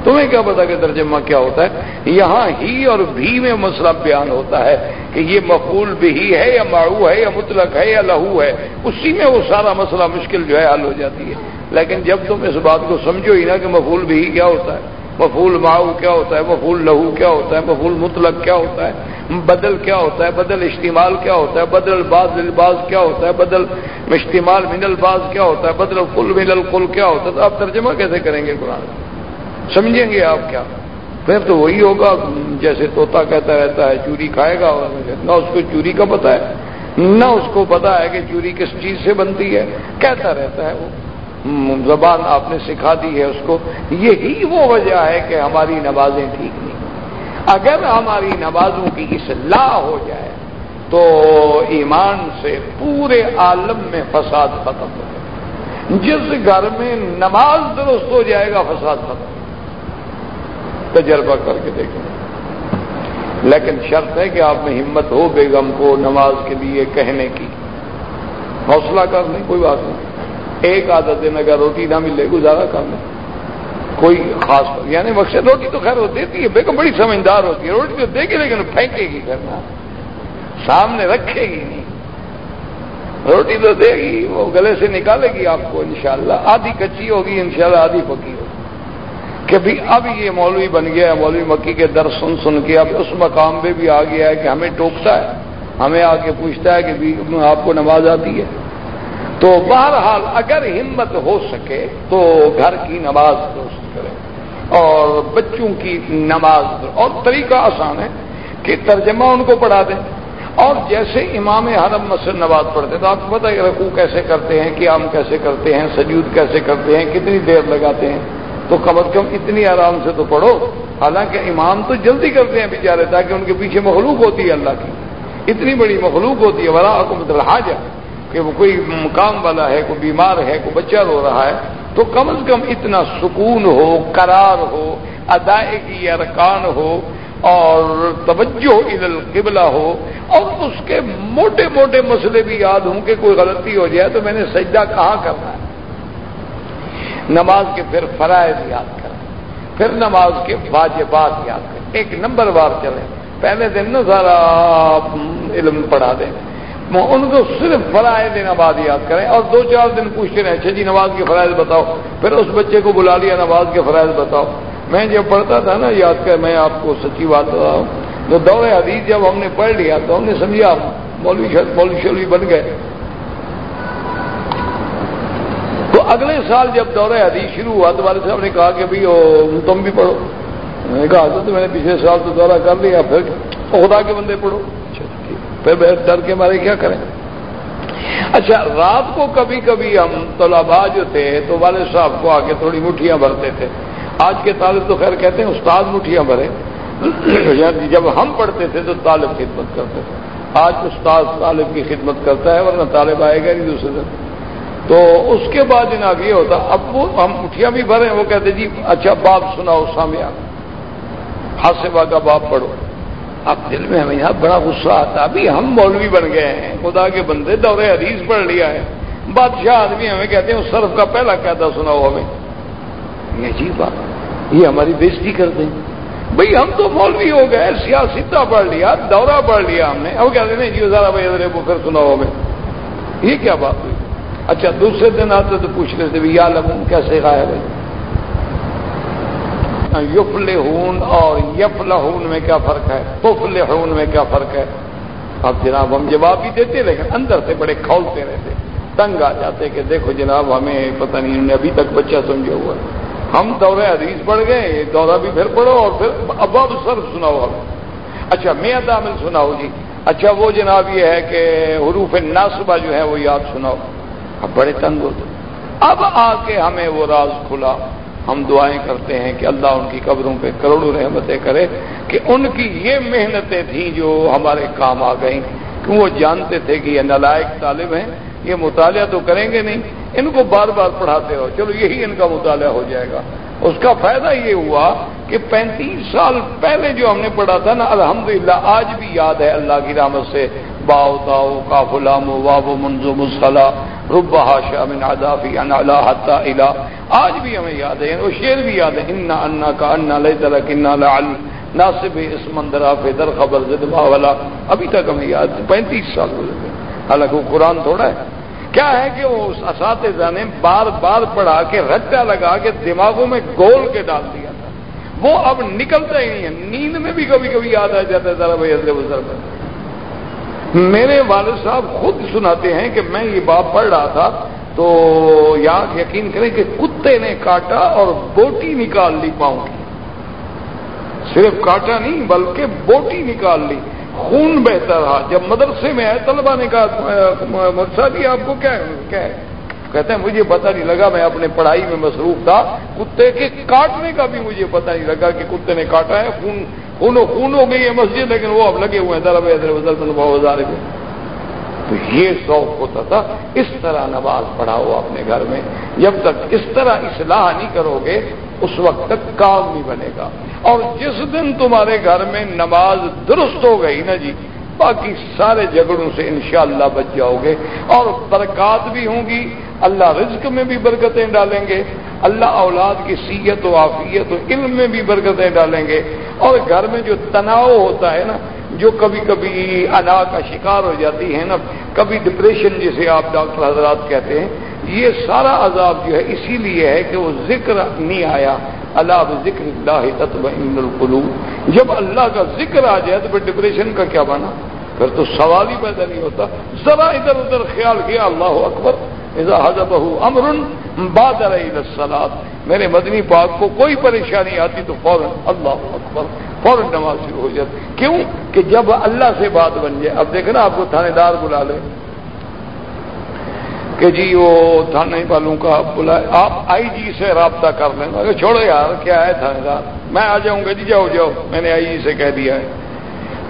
تمہیں کیا پتا کہ ترجمہ کیا ہوتا ہے یہاں ہی اور بھی میں مسئلہ بیان ہوتا ہے کہ یہ مقول بھی ہے یا معو ہے یا مطلق ہے یا لہو ہے اسی میں وہ سارا مسئلہ مشکل جو ہے حل ہو جاتی ہے لیکن جب تم اس بات کو سمجھو ہی نا کہ مقول بھی کیا ہوتا ہے مفول معو کیا ہوتا ہے مفول لہو کیا ہوتا ہے مفول مطلق کیا ہوتا ہے بدل کیا ہوتا ہے بدل اشتمال کیا ہوتا ہے بدل باز الباز کیا ہوتا ہے بدل اشتمال من الباز کیا ہوتا ہے بدل کل من القل کیا ہوتا ہے تو آپ ترجمہ کیسے کریں گے قرآن سمجھیں گے آپ کیا؟ پھر تو وہی ہوگا، جیسے طوطا کہتا رہتا ہے، چوری کھائے گا نہ اس کو چوری کا پتا ہے، نہ اس کو پتا ہے کہ چوری کس چیز سے بنتی ہے۔ کہتا رہتا ہے وہ۔ زبان آپ نے سکھا دی ہے اس کو۔ یہی وہ وجہ ہے کہ ہماری نمازیں ٹھیک نہیں۔ اگر ہماری نمازوں کی اصلاح ہو جائے، تو ایمان سے پورے عالم میں فساد ختم ہو جائے۔ جس گھر میں نماز درست ہو جائے گا، فساد ختم تجربہ کر کے دیکھیں۔ لیکن شرط ہے کہ آپ میں ہمت ہو، بیگم کو نماز کے لیے کہنے کی۔ حوصلہ کر لیں کوئی بات نہیں۔ ایک عادت دن اگر روٹی نہ ملے، گزارا کر لیں۔ کوئی خاص یعنی مقصد روٹی تو خیر وہ دیتی ہے بیگم بڑی سمجھدار ہوتی ہے۔ روٹی تو دے گی لیکن پھینکے گی کرنا سامنے رکھے گی نہیں۔ روٹی تو دے گی، وہ گلے سے نکالے گی آپ کو انشاءاللہ۔ آدھی کچی ہوگی، انشاءاللہ آدھی پکی ہوگی۔ کہ بھی اب یہ مولوی بن گیا ہے، مولوی مکی کے در سن سن کے اب اس مقام پہ بھی آ گیا ہے کہ ہمیں ٹوکتا ہے، ہمیں آ کے پوچھتا ہے کہ آپ کو نماز آتی ہے۔ تو بہرحال اگر ہمت ہو سکے تو گھر کی نماز درست کرے اور بچوں کی نماز اور طریقہ آسان ہے کہ ترجمہ ان کو پڑھا دیں۔ اور جیسے امام حرم مسجد نواز پڑھتے تو آپ کو پتا ہے رقو کیسے کرتے ہیں، قیام کیسے کرتے ہیں، سجود کیسے کرتے ہیں، کتنی دیر لگاتے ہیں۔ تو کم از کم اتنی آرام سے تو پڑھو۔ حالانکہ امام تو جلدی کرتے ہیں بیچارے تاکہ ان کے پیچھے مخلوق ہوتی ہے اللہ کی۔ اتنی بڑی مخلوق ہوتی ہے۔ ورا حکومت الحاجہ کہ وہ کوئی مقام والا ہے، کوئی بیمار ہے، کوئی بچہ رو رہا ہے، تو کم از کم اتنا سکون ہو، قرار ہو، ادائیگی ارکان ہو اور توجہ القبلہ ہو۔ اور اس کے موٹے موٹے مسئلے بھی یاد ہوں کہ کوئی غلطی ہو جائے تو میں نے سجدہ کہاں کرنا ہے؟ نماز کے پھر فرائض یاد کریں پھر نماز کے واجبات یاد کریں ایک نمبر بار چلیں پہلے دن نا سارا علم پڑھا دیں ان کو صرف فرائض نماز یاد کریں اور دو چار دن پوچھتے رہے اچھا جی نماز کے فرائض بتاؤ۔ پھر اس بچے کو بلا لیا، نماز کے فرائض بتاؤ۔ میں جب پڑھتا تھا نا، یاد کر، میں آپ کو سچی بات بتا ہوں تو دور حدیث جب ہم نے پڑھ لیا تو ہم نے سمجھا، مولوی مولوی شولوی بن گئے۔ اگلے سال جب دور حدیث شروع ہوا تو والد صاحب نے کہا کہ بھائی تم بھی پڑھو۔ میں نے کہا تو میں نے پچھلے سال تو دورہ کر لیا پھر خدا کے بندے پڑھو۔ اچھا، پھر ڈر کے مارے کیا کریں؟ اچھا رات کو کبھی کبھی ہم طلبا جو تھے تو والد صاحب کو آ کے تھوڑی مٹھیاں بھرتے تھے۔ آج کے طالب تو خیر کہتے ہیں استاد مٹھیاں بھرے۔ یعنی جب ہم پڑھتے تھے تو طالب خدمت کرتے تھے۔ آج استاد طالب کی خدمت کرتا ہے ورنہ طالب آئے گا نہیں دوسرے دن۔ تو اس کے بعد جناب یہ ہوتا، اب وہ ہم مٹھیاں بھی بھرے وہ کہتے جی اچھا باپ سناؤ سامیا ہاسبا کا باپ پڑھو۔ اب دل میں ہمیں یہاں بڑا غصہ آتا، ابھی ہم مولوی بن گئے ہیں، خدا کے بندے دور حدیث پڑھ لیا ہے۔ بادشاہ آدمی ہمیں کہتے ہیں سرف کا پہلا کہتا سناؤ ہمیں۔ یہ عجیب بات یہ ہماری بےزتی کر دیں۔ بھئی ہم تو مولوی ہو گئے، سیاستہ پڑھ لیا، دورہ پڑھ لیا ہم نے۔ اب کہتے ہیں جی ذرا بھائی ادھر پھر سناؤ ہمیں۔ یہ کیا بات ہوئی؟ اچھا دوسرے دن آتے تو پوچھ رہے تھے یا لگوں کیسے غائب ہے؟ یفل ہون اور یفل ہون میں کیا فرق ہے؟ پفل ہون میں کیا فرق ہے؟ اب جناب ہم جواب بھی دیتے لیکن اندر سے بڑے کھولتے رہتے، تنگ آ جاتے کہ دیکھو جناب ہمیں پتہ نہیں انہوں نے ابھی تک بچہ سمجھا ہوا۔ ہم دورہ حدیث پڑھ گئے دورہ بھی پھر پڑھو اور پھر اباب سر سناؤ ہمیں اچھا میں دامل سناؤ جی۔ اچھا وہ جناب یہ ہے کہ حروف ناسبہ جو ہے وہ یاد سناؤ۔ اب بڑے تنگ ہوتے اب آ کے ہمیں وہ راز کھلا۔ ہم دعائیں کرتے ہیں کہ اللہ ان کی قبروں پہ کروڑوں رحمتیں کرے کہ ان کی یہ محنتیں تھیں جو ہمارے کام آ گئیں۔ کہ وہ جانتے تھے کہ یہ نلائق طالب ہیں؟ یہ مطالعہ تو کریں گے نہیں۔ ان کو بار بار پڑھاتے ہو چلو یہی ان کا مطالعہ ہو جائے گا۔ اس کا فائدہ یہ ہوا کہ پینتیس سال پہلے جو ہم نے پڑھا تھا نا، الحمدللہ آج بھی یاد ہے اللہ کی رحمت سے، باؤ تاؤ کا فلام واب منظم الصلاح رب ہاشا من عذافی عن علا ادافی الا آج بھی ہمیں یاد ہے یعنی وہ شعر بھی یاد ہے، انا انا کا انا لے تلک انا لعل ناصب اس مندرا در خبر زدبا والا ابھی تک ہمیں یاد ہے، پینتیس سال ہو گئے۔ حالانکہ وہ قرآن تھوڑا ہے۔ کیا ہے کہ وہ اساتذہ نے بار بار پڑھا کے رٹا لگا کے دماغوں میں گول کے ڈال دیا تھا۔ وہ اب نکلتا ہی نہیں ہے، نیند میں بھی کبھی کبھی یاد آ جاتا ہے، ذرا بھائی حضرت میرے والد صاحب خود سناتے ہیں کہ میں یہ بات پڑھ رہا تھا، تو یہاں یقین کریں کہ کتے نے کاٹا اور بوٹی نکال لی پاؤں کی۔ صرف کاٹا نہیں، بلکہ بوٹی نکال لی۔ خون بہتا رہا۔ جب مدرسے میں آئے طلبا نے کہا مدرسہ بھی جی، آپ کو کیا ہے؟ کہتے ہیں، مجھے پتہ نہیں لگا میں اپنے پڑھائی میں مصروف تھا۔ کتے کے کاٹنے کا بھی مجھے پتہ نہیں لگا کہ کتے نے کاٹا ہے۔ خون خون و خون ہو گئی ہے مسجد، لیکن وہ اب لگے ہوئے ہیں۔ درب ادھر تو یہ شوق ہوتا تھا۔ اس طرح نماز پڑھاؤ اپنے گھر میں۔ جب تک اس طرح اصلاح نہیں کرو گے اس وقت تک کام نہیں بنے گا۔ اور جس دن تمہارے گھر میں نماز درست ہو گئی نا جی باقی سارے جھگڑوں سے انشاءاللہ بچ جاؤ گے۔ اور برکات بھی ہوں گی۔ اللہ رزق میں بھی برکتیں ڈالیں گے، اللہ اولاد کی سیت و عافیت و علم میں بھی برکتیں ڈالیں گے۔ اور گھر میں جو تناؤ ہوتا ہے نا، جو کبھی کبھی انا کا شکار ہو جاتی ہے نا، کبھی ڈپریشن جسے آپ ڈاکٹر حضرات کہتے ہیں، یہ سارا عذاب جو ہے اسی لیے ہے کہ وہ ذکر نہیں آیا۔ اللہ ذکر اللہ تطمئن القلوب۔ جب اللہ کا ذکر آ جائے تو پھر ڈپریشن کا کیا بنا پھر تو سوال ہی پیدا نہیں ہوتا۔ ذرا ادھر ادھر خیال کیا، اللہ اکبر۔ حضب امر باد السلاد میرے مدنی پاک کو کوئی پریشانی آتی تو فوراً اللہ اکبر، فوراً نماز شروع ہو جاتی۔ کیوں؟ کہ جب اللہ سے بات بن جائے، اب دیکھنا آپ کو تھانے دار بلا لے کہ جی وہ تھانے والوں کا بلائے آپ آئی جی سے رابطہ کر لیں۔ اگر چھوڑو یار، کیا ہے تھانے دار؟ میں آ جاؤں گا جی جاؤ جاؤ۔ میں نے آئی جی سے کہہ دیا ہے۔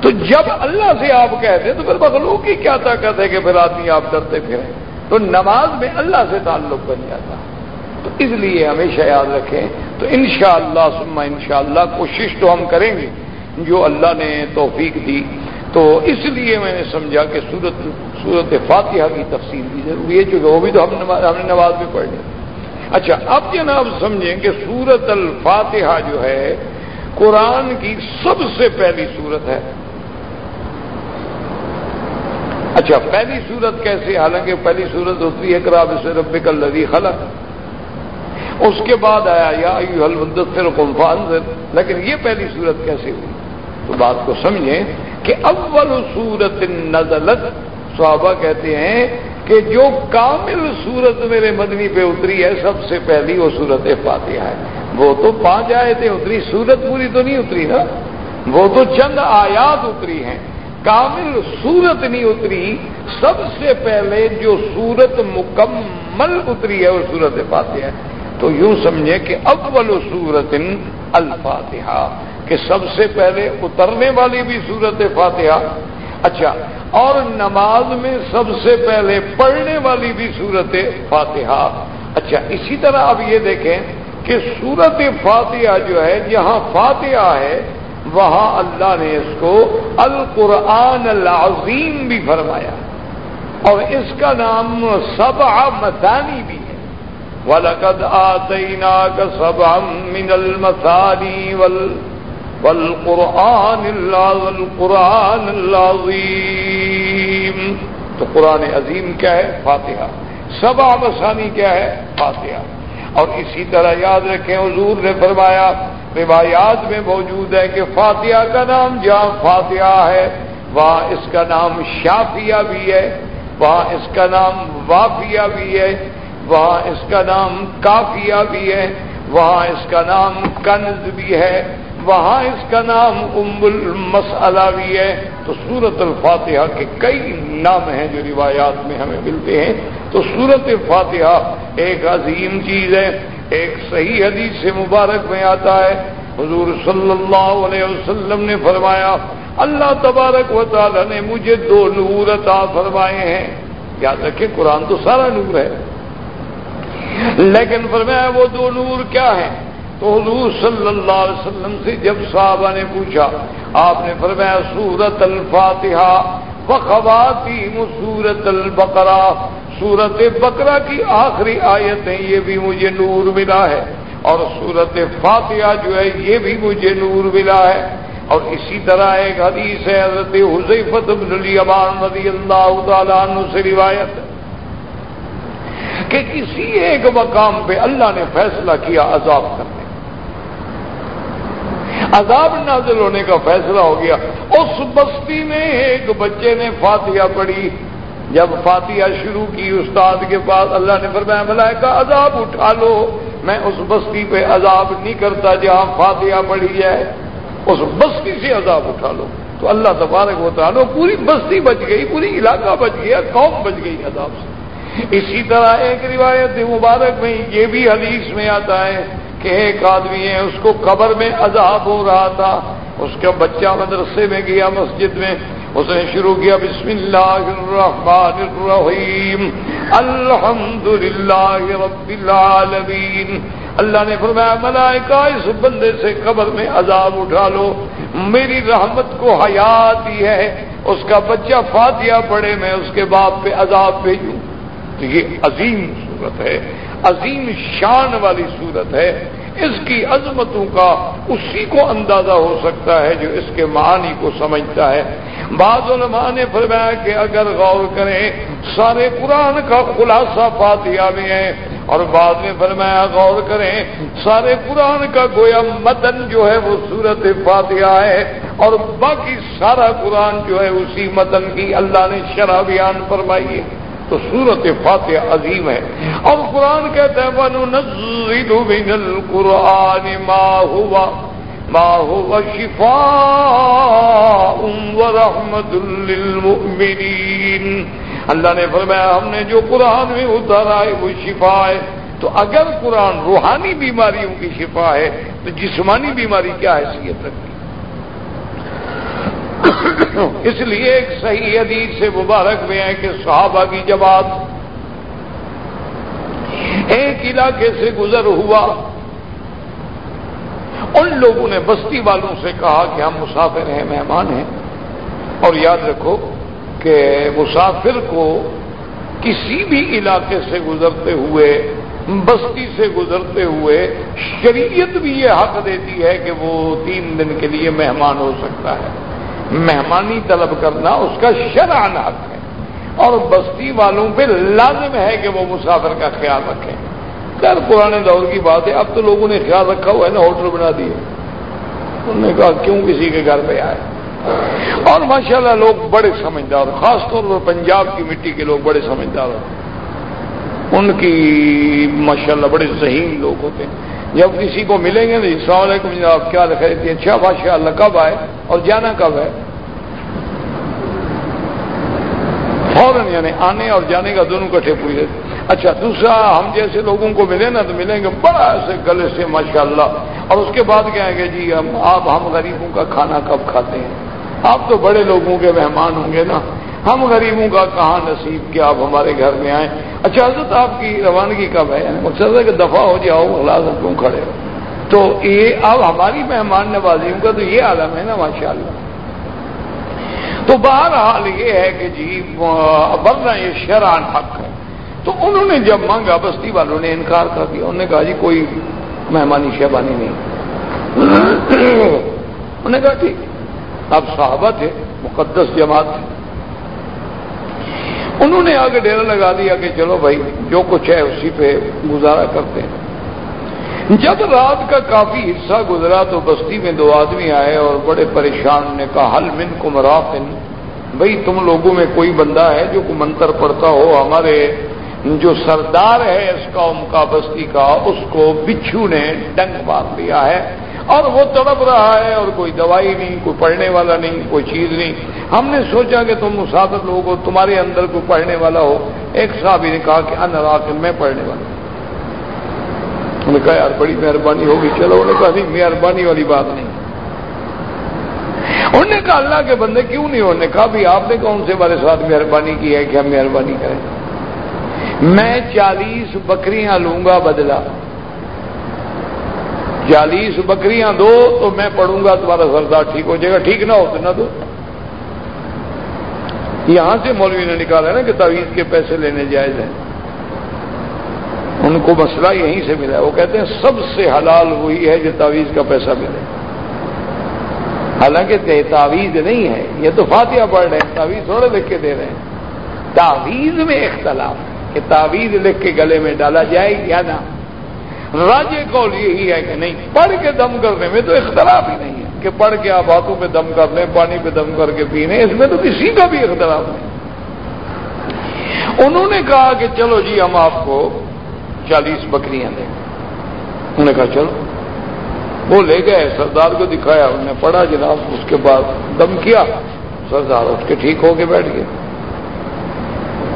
تو جب اللہ سے آپ کہتے تو پھر مخلوق کی کیا طاقت ہے کہ پھر آدمی آپ ڈرتے پھریں؟ تو نماز میں اللہ سے تعلق بن جاتا تو اس لیے ہمیشہ یاد رکھیں، تو انشاءاللہ شاء اللہ ان شاء اللہ کوشش تو ہم کریں گے۔ جو اللہ نے توفیق دی، تو اس لیے میں نے سمجھا کہ سورت سورت فاتحہ کی تفصیل کی ضروری ہے، چونکہ وہ بھی تو ہم ہم نے نماز میں پڑھ لی۔ اچھا اب جناب سمجھیں کہ سورت الفاتحہ جو ہے، قرآن کی سب سے پہلی سورت ہے۔ اچھا پہلی صورت کیسے حالانکہ پہلی صورت ہوتی ہے کراب سے رب کل خلق. اس کے بعد آیا، یا المدثر قنفان لیکن یہ پہلی صورت کیسے ہوئی؟ تو بات کو سمجھیں کہ اول صورت نزلت صحابہ کہتے ہیں کہ جو کامل صورت میرے مدنی پہ اتری ہے، سب سے پہلی وہ صورت فاتحہ ہے۔ وہ تو پانچ آئے تھے اتری، صورت پوری تو نہیں اتری نا؟ وہ تو چند آیات اتری ہیں۔ کامل صورت نہیں اتری، سب سے پہلے جو صورت مکمل اتری ہے، وہ صورت فاتحہ ہے۔ تو یوں سمجھے کہ اول صورت الفاتحہ، کہ سب سے پہلے اترنے والی بھی صورت فاتحہ۔ اچھا اور نماز میں سب سے پہلے پڑھنے والی بھی صورت فاتحہ۔ اچھا اسی طرح اب یہ دیکھیں کہ صورت فاتحہ جو ہے، جہاں فاتحہ ہے وہاں اللہ نے اس کو القرآن العظیم بھی فرمایا اور اس کا نام سبع مثانی بھی ہے۔ وَلَقَدْ آتَيْنَاكَ سَبْعًا مِّنَ الْمَثَانِي وَالْقُرْآنِ الْقُرْآنِ الْعَظِيمِ۔ تو قرآن عظیم کیا ہے؟ فاتحہ۔ سبع مثانی کیا ہے؟ فاتحہ۔ اور اسی طرح یاد رکھیں، حضور نے فرمایا روایات میں موجود ہے کہ فاتحہ کا نام جہاں فاتحہ ہے، وہاں اس کا نام شافیہ بھی ہے، وہاں اس کا نام وافیہ بھی ہے، وہاں اس کا نام کافیہ بھی ہے، وہاں اس کا نام کنز بھی ہے، وہاں اس کا نام ام المسلہ بھی ہے۔ تو سورت الفاتحہ کے کئی نام ہیں جو روایات میں ہمیں ملتے ہیں۔ تو سورت الفاتحہ ایک عظیم چیز ہے۔ ایک صحیح حدیث سے مبارک میں آتا ہے۔ حضور صلی اللہ علیہ وسلم نے فرمایا، اللہ تبارک و تعالی نے مجھے دو نور عطا فرمائے ہیں۔ یاد رکھیں، قرآن تو سارا نور ہے۔ لیکن فرمایا، وہ دو نور کیا ہیں؟ تو حضور صلی اللہ علیہ وسلم سے جب صحابہ نے پوچھا، آپ نے فرمایا سورت الفاتحہ بخواتی سورت البقرہ۔ سورت بکرا کی آخری آیتیں یہ بھی مجھے نور ملا ہے اور سورت فاتحہ جو ہے یہ بھی مجھے نور ملا ہے اور اسی طرح ایک حدیث ہے حضرت حضیفت بن امان رضی اللہ تعالیٰ عنہ سے روایت کہ کسی ایک مقام پہ اللہ نے فیصلہ کیا عذاب کرنے عذاب نازل ہونے کا فیصلہ ہو گیا اس بستی میں ایک بچے نے فاتحہ پڑھی جب فاتحہ شروع کی استاد کے پاس اللہ نے فرمایا، ملائکہ، عذاب اٹھا لو۔ میں اس بستی پہ عذاب نہیں کرتا جہاں فاتحہ پڑھی جائے اس بستی سے عذاب اٹھا لو۔ تو اللہ تبارک ہوتا لو پوری بستی بچ گئی، پوری علاقہ بچ گیا، قوم بچ گئی عذاب سے۔ اسی طرح ایک روایت مبارک میں، یہ بھی حدیث میں آتا ہے کہ ایک آدمی ہے، اس کو قبر میں عذاب ہو رہا تھا۔ اس کا بچہ مدرسے میں گیا مسجد میں۔ اس نے شروع کیا، بسم اللہ الرحمن الرحیم۔ الحمد للہ رب العالمین۔ اللہ نے فرمایا، ملائکہ، اس بندے سے قبر میں عذاب اٹھا لو۔ میری رحمت کو حیات ہی ہے۔ اس کا بچہ فاتحہ پڑے میں اس کے باپ پہ عذاب بھیجوں۔ تو یہ عظیم صورت ہے۔ عظیم شان والی صورت ہے، اس کی عظمتوں کا اسی کو اندازہ ہو سکتا ہے جو اس کے معنی کو سمجھتا ہے۔ بعض علماء نے فرمایا کہ اگر غور کریں، سارے قرآن کا خلاصہ فاتحہ میں ہے۔ اور بعد میں فرمایا غور کریں، سارے قرآن کا گویا متن جو ہے وہ صورت فاتحہ ہے۔ اور باقی سارا قرآن جو ہے اسی متن کی اللہ نے شرح بیان فرمائی ہے۔ تو صورت فاتح عظیم ہے۔ اور قرآن کہتے ہیں من القرآن ما ہوا ما هو شفاء ورحمت للمؤمنین اللہ نے فرمایا، ہم نے جو قرآن میں اتارا ہے، وہ شفا ہے۔ تو اگر قرآن روحانی بیماریوں کی شفا ہے، تو جسمانی بیماری کیا حیثیت رکھتی اس لیے ایک صحیح حدیث سے مبارک میں ہے کہ صحابہ کی جماعت ایک علاقے سے گزر ہوا۔ ان لوگوں نے بستی والوں سے کہا کہ ہم مسافر ہیں، مہمان ہیں۔ اور یاد رکھو کہ مسافر کو کسی بھی علاقے سے گزرتے ہوئے، بستی سے گزرتے ہوئے شریعت بھی یہ حق دیتی ہے کہ وہ تین دن کے لیے مہمان ہو سکتا ہے۔ مہمانی طلب کرنا اس کا شرعن حق ہے۔ اور بستی والوں پہ لازم ہے کہ وہ مسافر کا خیال رکھیں۔ خیر، پرانے دور کی بات ہے، اب تو لوگوں نے خیال رکھا ہوا ہے نا، ہوٹل بنا دیے۔ انہوں نے کہا، کیوں کسی کے گھر پہ آئے؟ اور ماشاءاللہ لوگ بڑے سمجھدار، خاص طور پر پنجاب کی مٹی کے لوگ بڑے سمجھدار۔ ان کی ماشاءاللہ بڑے ذہین لوگ ہوتے ہیں۔ جب کسی کو ملیں گے نا جی، السلام علیکم جناب کیا لکھا دیتی ہیں اچھا ماشاء اللہ کب آئے اور جانا کب ہے؟ فوراً یعنی آنے اور جانے کا دونوں کٹھے پوری رہتے اچھا دوسرا، ہم جیسے لوگوں کو ملے نا تو ملیں گے بڑا ایسے گلے سے، ماشاءاللہ۔ اور اس کے بعد کیا ہے کہ جی ہم، آپ، ہم غریبوں کا کھانا کب کھاتے ہیں؟ آپ تو بڑے لوگوں کے مہمان ہوں گے نا۔ ہم غریبوں کا کہاں نصیب کہ آپ ہمارے گھر میں آئیں۔ اچھا حضرت آپ کی روانگی کب ہے؟ یعنی مقصد ہے کہ دفاع ہو جاؤ ملازم کیوں کھڑے ہو؟ تو یہ اب ہماری مہمان نوازیوں کا تو یہ عالم ہے نا ماشاء اللہ تو بہرحال یہ ہے کہ جی ورنہ یہ شران حق ہے۔ تو انہوں نے جب مانگا، بستی والوں نے انکار کر دیا۔ انہوں نے کہا جی کوئی مہمانی شہبانی نہیں۔ انہوں نے کہا ٹھیک اب صحابہ تھے، مقدس جماعت تھے۔ انہوں نے آگے ڈیرا لگا دیا کہ چلو بھائی، جو کچھ ہے اسی پہ گزارا کرتے ہیں۔ جب رات کا کافی حصہ گزرا تو بستی میں دو آدمی آئے اور بڑے پریشان نے کہا، حل من کو مرافن بھائی، تم لوگوں میں کوئی بندہ ہے جو کو منتر پڑتا ہو؟ ہمارے جو سردار ہے اس قوم کا، بستی کا، اس کو بچھو نے ڈنگ مار دیا ہے۔ اور وہ تڑپ رہا ہے اور کوئی دوائی نہیں، کوئی پڑھنے والا نہیں، کوئی چیز نہیں۔ ہم نے سوچا کہ تم مسافر لوگ ہو، تمہارے اندر کوئی پڑھنے والا ہو۔ ایک صاحب نے کہا کہ ان راک میں پڑھنے والا انہوں نے کہا، یار بڑی مہربانی ہوگی۔ چلو، انہوں نے کہا، نہیں، مہربانی والی بات نہیں۔ انہوں نے کہا، اللہ کے بندے کیوں نہیں انہوں نے کہا بھی آپ نے کون سے ہمارے ساتھ مہربانی کی ہے کہ ہم مہربانی کریں؟ میں چالیس بکریاں لوں گا بدلا چالیس بکریاں دو تو میں پڑھوں گا، تمہارا سردار ٹھیک ہو جائے گا۔ ٹھیک نہ ہو تو نہ دو۔ یہاں سے مولوی نے نکالا نا کہ تعویذ کے پیسے لینے جائز ہیں۔ ان کو مسئلہ یہیں سے ملا۔ وہ کہتے ہیں، سب سے حلال وہی ہے جو تعویذ کا پیسہ ملے۔ حالانکہ تعویذ نہیں ہے۔ یہ تو فاتحہ پڑھ رہے ہیں، تعویذ تھوڑے لکھ کے دے رہے ہیں۔ تعویذ میں اختلاف کہ تعویذ لکھ کے گلے میں ڈالا جائے یا نہ۔ راجے قول یہی ہے کہ نہیں، پڑھ کے دم کرنے میں تو اختلاف ہی نہیں ہے کہ پڑھ کے آپ ہاتھوں پہ دم کر لیں، پانی پہ دم کر کے پینے، اس میں تو کسی کا بھی اختلاف نہیں۔ انہوں نے کہا کہ چلو جی ہم آپ کو چالیس بکریاں دیں۔ انہوں نے کہا، چلو۔ وہ لے گئے، سردار کو دکھایا، انہوں نے پڑھا جناب، اس کے بعد دم کیا۔ سردار اٹھ کے ٹھیک ہو کے بیٹھ گئے۔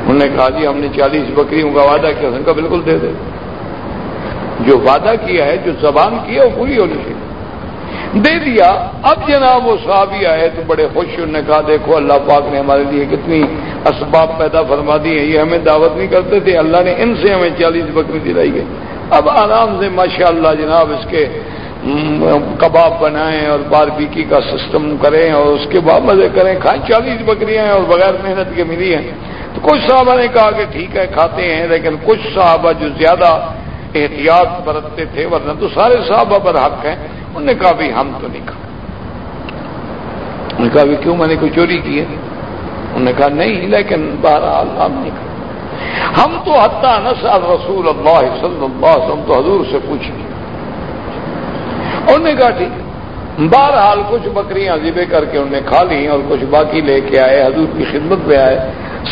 انہوں نے کہا جی ہم نے چالیس بکریوں کا وعدہ کیا ان کا بالکل دے دے جو وعدہ کیا ہے، جو زبان کی ہے، وہ پوری ہونی چاہیے دے دیا۔ اب جناب وہ صحابی آئے تو بڑے خوش انہوں نے کہا، دیکھو، اللہ پاک نے ہمارے لیے کتنی اسباب پیدا فرما دی ہیں۔ یہ ہمیں دعوت نہیں کرتے تھے، اللہ نے ان سے ہمیں چالیس بکری دلائی گئی۔ اب آرام سے ماشاء اللہ جناب اس کے کباب بنائیں اور بار بیکی کا سسٹم کریں اور اس کے بعد مزے کریں۔ کھائیں، چالیس بکریاں ہیں اور بغیر محنت کے ملی ہیں۔ تو کچھ صحابہ نے کہا کہ ٹھیک ہے، کھاتے ہیں، لیکن کچھ صحابہ جو زیادہ احتیاط برتتے تھے، ورنہ تو سارے صحابہ پر حق ہیں۔ انہوں نے کہا بھی ہم تو نہیں کھا نے کہا بھی کیوں میں نے کوئی چوری کی ہے؟ انہوں نے کہا نہیں، لیکن بہرحال ہم نہیں کھا ہم تو حتیٰ نسال رسول اللہ صلی اللہ علیہ وسلم تو حضور سے پوچھ انہوں نے کہا ٹھیک بہرحال کچھ بکریاں ذبے کر کے انہوں نے کھا لی اور کچھ باقی لے کے آئے، حضور کی خدمت میں آئے۔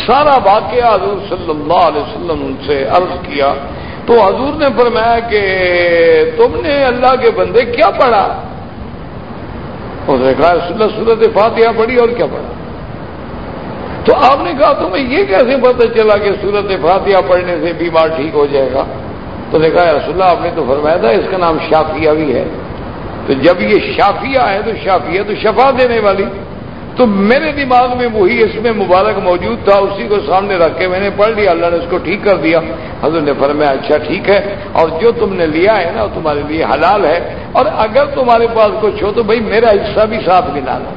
سارا واقعہ حضور صلی اللہ علیہ وسلم سے عرض کیا۔ تو حضور نے فرمایا کہ تم نے اللہ کے بندے کیا پڑھا؟ اس نے کہا رسول اللہ صورت فاتحہ پڑھی اور کیا پڑھا؟ تو آپ نے کہا، تمہیں یہ کیسے پتہ چلا کہ صورت فاتحہ پڑھنے سے بیمار ٹھیک ہو جائے گا؟ تو نے کہا رسول اللہ، آپ نے تو فرمایا تھا، اس کا نام شافیہ بھی ہے۔ تو جب یہ شافیہ ہے تو شافیہ تو شفا دینے والی۔ تو میرے دماغ میں وہی اس میں مبارک موجود تھا، اسی کو سامنے رکھ کے میں نے پڑھ لیا، اللہ نے اس کو ٹھیک کر دیا۔ حضرت نے فرمایا اچھا ٹھیک ہے، اور جو تم نے لیا ہے نا، وہ تمہارے لیے حلال ہے۔ اور اگر تمہارے پاس کچھ ہو تو بھائی میرا حصہ بھی ساتھ ملا لو۔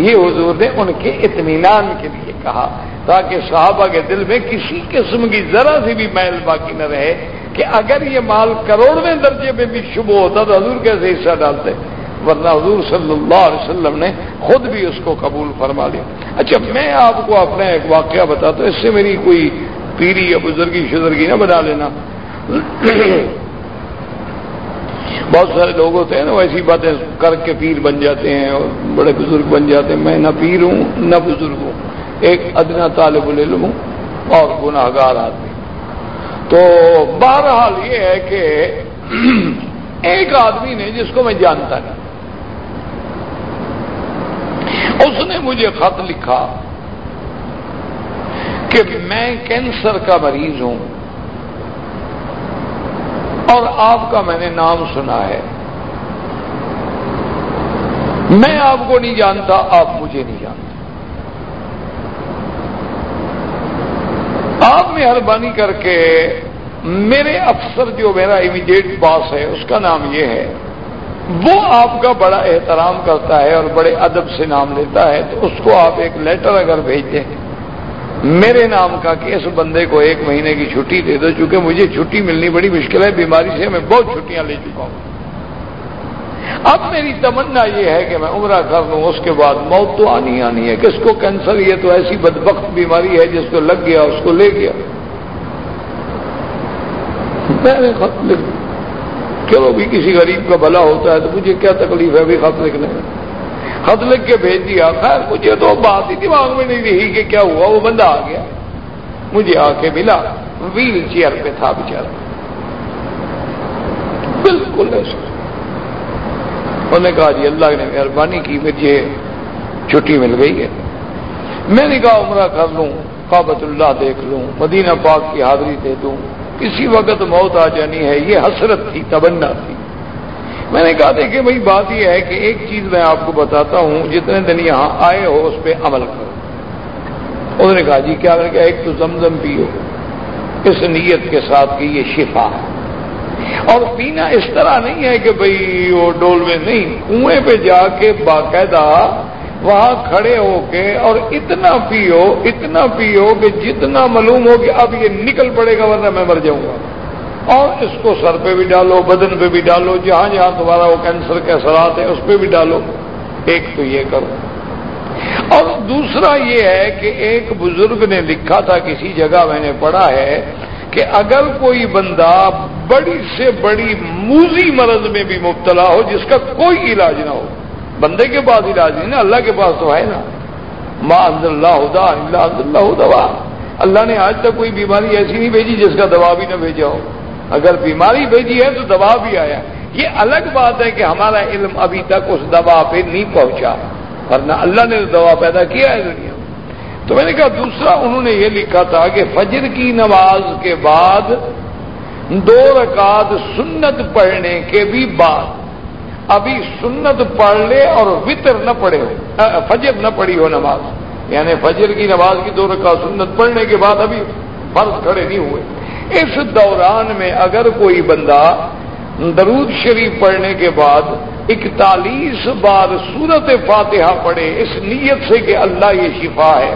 یہ حضور نے ان کے اطمینان کے لیے کہا، تاکہ صحابہ کے دل میں کسی قسم کی ذرا سی بھی میل باقی نہ رہے کہ اگر یہ مال کروڑویں درجے میں بھی شبہ ہوتا تو حضور کیسے حصہ ڈالتے؟ ورنہ حضور صلی اللہ علیہ وسلم نے خود بھی اس کو قبول فرما لیا۔ اچھا میں آپ کو اپنا ایک واقعہ بتاتا ہوں، اس سے میری کوئی پیری یا بزرگی، شزرگی نہ بنا لینا۔ بہت سارے لوگ ہوتے ہیں نا ایسی باتیں کر کے پیر بن جاتے ہیں اور بڑے بزرگ بن جاتے ہیں۔ میں نہ پیر ہوں، نہ بزرگ ہوں۔ ایک ادنا طالب العلم ہوں اور گناہ گار آدمی۔ تو بہرحال یہ ہے کہ ایک آدمی نے جس کو میں جانتا نہیں اس نے مجھے خط لکھا کہ میں کینسر کا مریض ہوں اور آپ کا میں نے نام سنا ہے۔ میں آپ کو نہیں جانتا، آپ مجھے نہیں جانتے۔ آپ مہربانی کر کے میرے افسر جو میرا امیڈیٹ باس ہے، اس کا نام یہ ہے۔ وہ آپ کا بڑا احترام کرتا ہے اور بڑے ادب سے نام لیتا ہے، تو اس کو آپ ایک لیٹر اگر بھیج دیں میرے نام کا کہ اس بندے کو ایک مہینے کی چھٹی دے دو، چونکہ مجھے چھٹی ملنی بڑی مشکل ہے، بیماری سے میں بہت چھٹیاں لے چکا ہوں۔ اب میری تمنا یہ ہے کہ میں عمرہ کر لوں، اس کے بعد موت تو آنی آنی ہے۔ کس کو کینسر، یہ تو ایسی بدبخت بیماری ہے جس کو لگ گیا، اس کو لے گیا۔ میں نے خط لکھ چلو بھی کسی غریب کا بھلا ہوتا ہے تو مجھے کیا تکلیف ہے ابھی خط لکھنے میں؟ خط لکھ کے بھیج دیا۔ خیر، مجھے تو بات ہی دماغ میں نہیں رہی کہ کیا ہوا، وہ بندہ آ گیا۔ مجھے آ کے ملا۔ ویل چیئر پہ تھا بےچارا بالکل ایسا انہوں نے کہا جی اللہ نے مہربانی کی، مجھے چھٹی مل گئی ہے۔ میں نے کہا، عمرہ کر لوں کابت اللہ دیکھ لوں، مدینہ پاک کی حاضری دے دوں۔ کسی وقت موت آ جانی ہے، یہ حسرت تھی تبنا تھی۔ میں نے کہا دیکھیں بھائی، بات یہ ہے کہ ایک چیز میں آپ کو بتاتا ہوں، جتنے دن یہاں آئے ہو، اس پہ عمل کرو۔ انہوں نے کہا جی کیا کہ ایک تو زمزم پیو۔ اس نیت کے ساتھ کہ یہ شفا ہے۔ اور پینا اس طرح نہیں ہے کہ بھئی وہ ڈول میں نہیں، کنویں پہ جا کے باقاعدہ وہاں کھڑے ہو کے اور اتنا پیو اتنا پیو کہ جتنا معلوم ہو کہ اب یہ نکل پڑے گا ورنہ میں مر جاؤں گا۔ اور اس کو سر پہ بھی ڈالو، بدن پہ بھی ڈالو، جہاں جہاں تمہارا وہ کینسر کے اثرات ہیں اس پہ بھی ڈالو۔ ایک تو یہ کرو۔ اور دوسرا یہ ہے کہ ایک بزرگ نے لکھا تھا، کسی جگہ میں نے پڑھا ہے کہ اگر کوئی بندہ بڑی سے بڑی موزی مرض میں بھی مبتلا ہو، جس کا کوئی علاج نہ ہو بندے کے پاس علاج نہیں نا اللہ کے پاس تو ہے نا۔ ماں اللہ ہدا اللہ اللہ دوا۔ اللہ نے آج تک کوئی بیماری ایسی نہیں بھیجی جس کا دوا بھی نہ بھیجا ہو۔ اگر بیماری بھیجی ہے تو دوا بھی آیا۔ یہ الگ بات ہے کہ ہمارا علم ابھی تک اس دوا پہ نہیں پہنچا، ورنہ اللہ نے دوا پیدا کیا ہے دنیا میں۔ تو میں نے کہا، دوسرا انہوں نے یہ لکھا تھا کہ فجر کی نماز کے بعد دو رکعت سنت پڑھنے کے بھی بعد ابھی سنت پڑھ لے اور وطر نہ پڑھے ہو فجر نہ پڑھی ہو نماز۔ یعنی فجر کی نماز کی دو رکعت سنت پڑھنے کے بعد ابھی فرض کھڑے نہیں ہوئے۔ اس دوران میں اگر کوئی بندہ درود شریف پڑھنے کے بعد اکتالیس بار سورت فاتحہ پڑھے، اس نیت سے کہ اللہ یہ شفا ہے،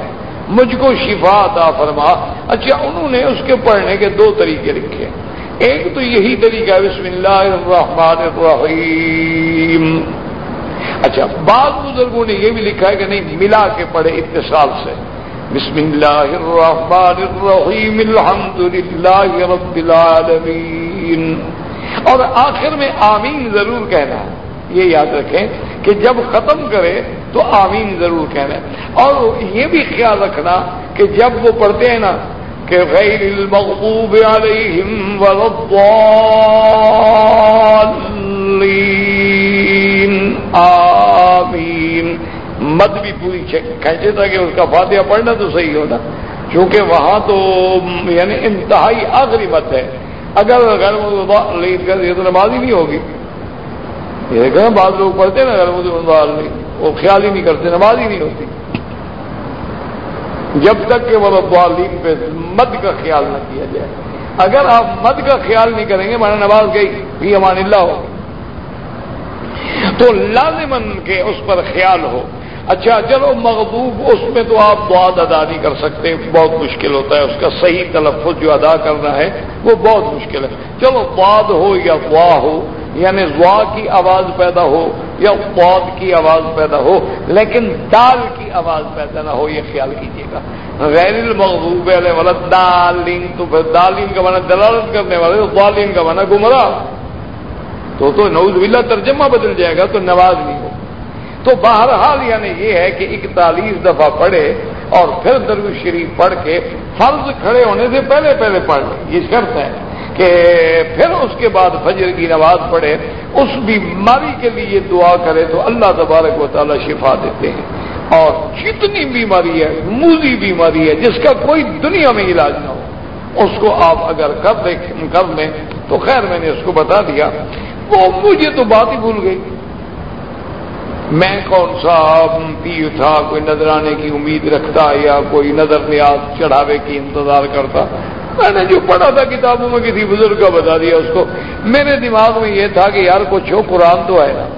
مجھ کو شفا عطا فرما۔ اچھا انہوں نے اس کے پڑھنے کے دو طریقے لکھے۔ ہیں ایک تو یہی طریقہ ہے، بسم اللہ الرحمن الرحیم۔ اچھا بعض بزرگوں نے یہ بھی لکھا ہے کہ نہیں، ملا کے پڑھے اتصال سے۔ بسم اللہ الرحمن الرحیم الحمد للہ رب العالمین۔ اور آخر میں آمین ضرور کہنا ہے۔ یہ یاد رکھیں کہ جب ختم کرے تو آمین ضرور کہنا ہے۔ اور یہ بھی خیال رکھنا کہ جب وہ پڑھتے ہیں نا کہ غیر المغضوب علیہم آمین مد بھی پوری کھینچے تھا کہ اس کا فاتحہ پڑھنا تو صحیح ہونا. کیونکہ وہاں تو یعنی انتہائی آخری مت ہے. اگر یہ تو نماز ہی نہیں ہوگی. یہ کہ بعض لوگ پڑھتے نا اگر مجھے وہ خیال ہی نہیں کرتے، نماز ہی نہیں ہوتی. جب تک کہ وہ والین پہ مد کا خیال نہ کیا جائے۔ اگر آپ مد کا خیال نہیں کریں گے مانا نواز گئی بھی امان اللہ ہو۔ تو لازمن کے اس پر خیال ہو۔ اچھا چلو مغبوب اس میں تو آپ دعاد ادا نہیں کر سکتے، بہت مشکل ہوتا ہے، اس کا صحیح تلفظ جو ادا کرنا ہے، وہ بہت مشکل ہے۔ چلو، باد ہو یا وا ہو یعنی وا کی آواز پیدا ہو یا پود کی آواز پیدا ہو، لیکن دال کی آواز پیدا نہ ہو، یہ خیال کیجیے گا۔ غیر المغضوب علیہ والا دالین، تو پھر دالین کا مانا دلالت کرنے والے، تو دالین کا مانا گمراہ۔ تو تو نوز باللہ ترجمہ بدل جائے گا، تو نواز نہیں۔ ہو تو بہرحال یعنی یہ ہے کہ اکتالیس دفعہ پڑھے اور پھر درو شریف پڑھ کے فرض کھڑے ہونے سے پہلے پہلے پڑھ لیں۔ یہ شرط ہے کہ پھر اس کے بعد فجر کی نماز پڑھے، اس بیماری کے لیے دعا کرے تو اللہ تبارک و تعالی شفا دیتے ہیں۔ اور جتنی بیماری ہے، موزی بیماری ہے، جس کا کوئی دنیا میں علاج نہ ہو، اس کو آپ اگر کر دیں کر لیں تو خیر میں نے اس کو بتا دیا۔ وہ مجھے تو بات ہی بھول گئی۔ میں کون سا پی تھا، کوئی نظر آنے کی امید رکھتا یا کوئی نظر نیاز چڑھاوے کی انتظار کرتا؟ میں نے جو پڑھا تھا کتابوں میں کسی بزرگ کا بتا دیا اس کو۔ میرے دماغ میں یہ تھا کہ یار کچھ ہو، قرآن تو ہے نا۔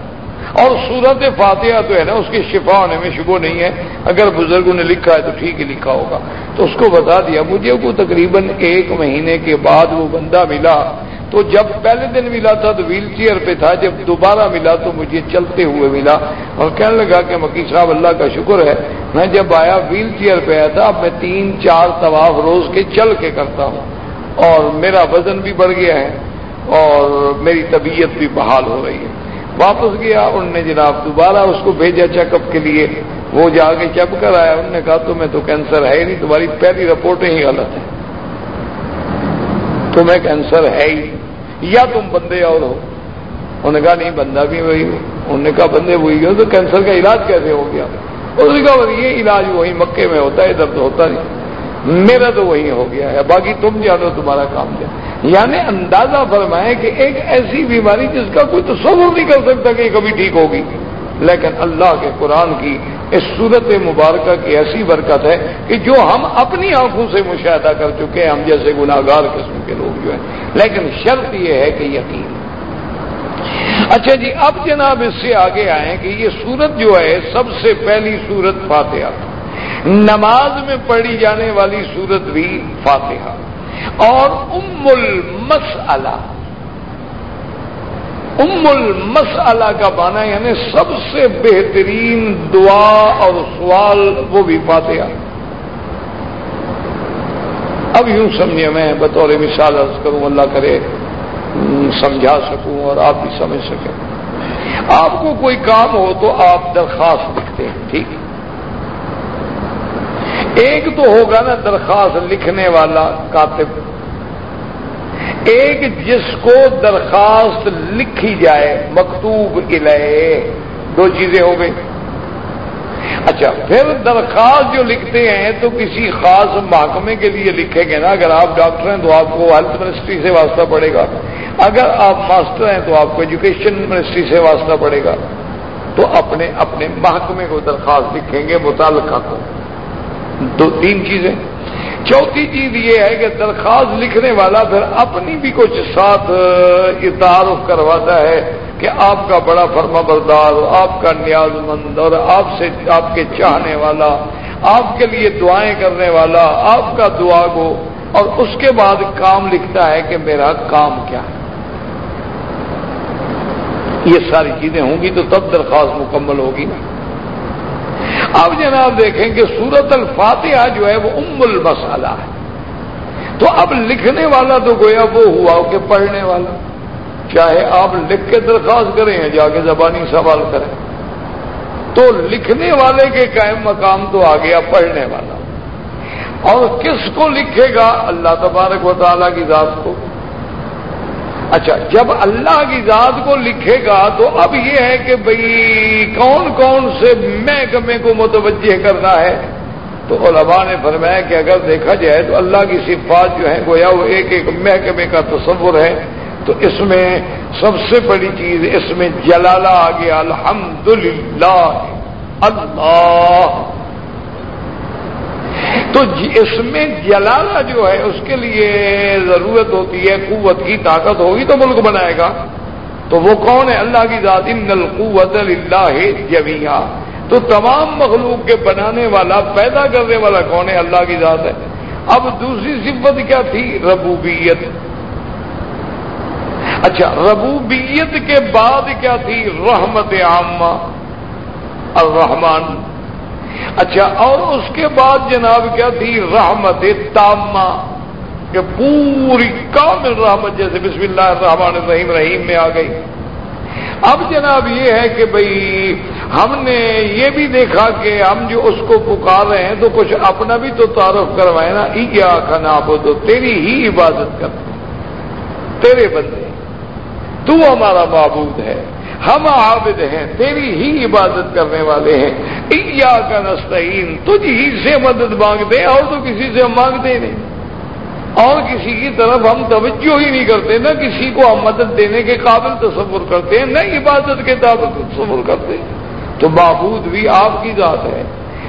اور صورت فاتحہ تو ہے نا، اس کے شفا ہونے میں شبو نہیں ہے۔ اگر بزرگوں نے لکھا ہے تو ٹھیک ہی لکھا ہوگا۔ تو اس کو بتا دیا، مجھے وہ تقریباً ایک مہینے کے بعد وہ بندہ ملا۔ تو جب پہلے دن ملا تھا تو ویل چیئر پہ تھا، جب دوبارہ ملا تو مجھے چلتے ہوئے ملا اور کہنے لگا کہ مکی صاحب اللہ کا شکر ہے، میں جب آیا ویل چیئر پہ آیا تھا، اب میں تین چار طواف روز کے چل کے کرتا ہوں اور میرا وزن بھی بڑھ گیا ہے اور میری طبیعت بھی بحال ہو رہی ہے۔ واپس گیا، انہوں نے جناب دوبارہ اس کو بھیجا چیک اپ کے لیے۔ وہ جا کے چپ کر آیا، انہوں نے کہا تو میں تو کینسر ہے نہیں، تمہاری پہلی رپورٹیں ہی غلط ہیں۔ تمہیں کینسر ہے ہی۔ یا تم بندے اور ہو۔ انہوں نے کہا، نہیں، بندہ بھی وہی ہو۔ انہوں نے کہا، بندے وہی ہو۔ تو کینسر کا علاج کیسے ہو گیا؟ اس نے کہا یہ علاج وہی مکے میں ہوتا ہے ادھر تو ہوتا نہیں۔ میرا تو وہی ہو گیا ہے۔ باقی تم جانو، تمہارا کام کیا۔ یعنی اندازہ فرمائے کہ ایک ایسی بیماری جس کا کوئی تصور نہیں کر سکتا کہ کبھی ٹھیک ہوگی۔ لیکن اللہ کے قرآن کی اس صورت مبارکہ کی ایسی برکت ہے کہ جو ہم اپنی آنکھوں سے مشاہدہ کر چکے ہیں، ہم جیسے گناگار قسم کے لوگ جو ہیں۔ لیکن شرط یہ ہے کہ یقین۔ اچھا جی اب جناب اس سے آگے آئے کہ یہ سورت جو ہے، سب سے پہلی سورت فاتحہ۔ نماز میں پڑھی جانے والی سورت بھی فاتحہ۔ اور ام المسلہ ام المسلہ کا بانا یعنی سب سے بہترین دعا اور سوال وہ بھی پاتے اب یوں سمجھے میں بطور مثال عرض کروں، اللہ کرے سمجھا سکوں اور آپ بھی سمجھ سکیں۔ آپ کو کوئی کام ہو تو آپ درخواست لکھتے ہیں، ٹھیک۔ ایک تو ہوگا نا درخواست لکھنے والا کاتب۔ ایک جس کو درخواست لکھی جائے، مکتوب الے دو چیزیں ہو گئی اچھا پھر درخواست جو لکھتے ہیں تو کسی خاص محکمے کے لیے لکھیں گے نا۔ اگر آپ ڈاکٹر ہیں تو آپ کو ہیلتھ منسٹری سے واسطہ پڑے گا۔ اگر آپ ماسٹر ہیں تو آپ کو ایجوکیشن منسٹری سے واسطہ پڑے گا۔ تو اپنے اپنے محکمے کو درخواست لکھیں گے، متعلقہ کو۔ دو، تین چیزیں۔ چوتھی چیز یہ ہے کہ درخواست لکھنے والا پھر اپنی بھی کچھ ساتھ تعارف کرواتا ہے کہ آپ کا بڑا فرما بردار، آپ کا نیاز مند اور آپ سے، آپ کے چاہنے والا، آپ کے لیے دعائیں کرنے والا، آپ کا دعا گو۔ اور اس کے بعد کام لکھتا ہے کہ میرا کام کیا ہے۔ یہ ساری چیزیں ہوں گی تو تب درخواست مکمل ہوگی نا۔ اب جناب دیکھیں کہ سورت الفاتحہ جو ہے وہ ام المسالہ ہے۔ تو اب لکھنے والا تو گویا وہ ہوا کہ پڑھنے والا۔ چاہے آپ لکھ کے درخواست کریں یا جا کے زبانی سوال کریں۔ تو لکھنے والے کے قائم مقام تو آ گیا پڑھنے والا۔ اور کس کو لکھے گا؟ اللہ تبارک و تعالیٰ کی ذات کو۔ اچھا جب اللہ کی ذات کو لکھے گا تو اب یہ ہے کہ بھئی کون کون سے محکمے کو متوجہ کرنا ہے؟ تو علماء نے فرمایا کہ اگر دیکھا جائے تو اللہ کی صفات جو ہے گویا وہ ایک ایک محکمے کا تصور ہے۔ تو اس میں سب سے بڑی چیز اس میں جلالہ آ گیا الحمد اللہ۔ تو جی- اس میں جلالہ جو ہے، اس کے لیے ضرورت ہوتی ہے، قوت کی طاقت ہوگی تو ملک بنائے گا۔ تو وہ کون ہے؟ اللہ کی ذات ان القوت اللہ جمیا تو تمام مخلوق کے بنانے والا، پیدا کرنے والا کون ہے؟ اللہ کی ذات ہے۔ اب دوسری صفت کیا تھی؟ ربوبیت۔ اچھا ربوبیت کے بعد کیا تھی؟ رحمت عامہ۔ الرحمان اچھا اور اس کے بعد جناب کیا تھی؟ رحمت تامہ، کہ پوری کامل رحمت، جیسے بسم اللہ الرحمن الرحیم، رحیم میں آ گئی۔ اب جناب یہ ہے کہ بھئی، ہم نے یہ بھی دیکھا کہ ہم جو اس کو پکار رہے ہیں، تو کچھ اپنا بھی تو تعارف کروائے نا۔ کیا کھانا تو تیری ہی عبادت کرتے تیرے بندے، تو ہمارا معبود ہے۔ ہم عابد ہیں، تیری ہی عبادت کرنے والے ہیں۔ ایا کا نستعین، تجھ ہی سے مدد مانگتے اور تو کسی سے ہم مانگتے نہیں۔ اور کسی کی طرف ہم توجہ ہی نہیں کرتے، نہ کسی کو ہم مدد دینے کے قابل تصور کرتے ہیں نہ عبادت کے قابل تصور کرتے۔ تو معبود بھی آپ کی ذات ہے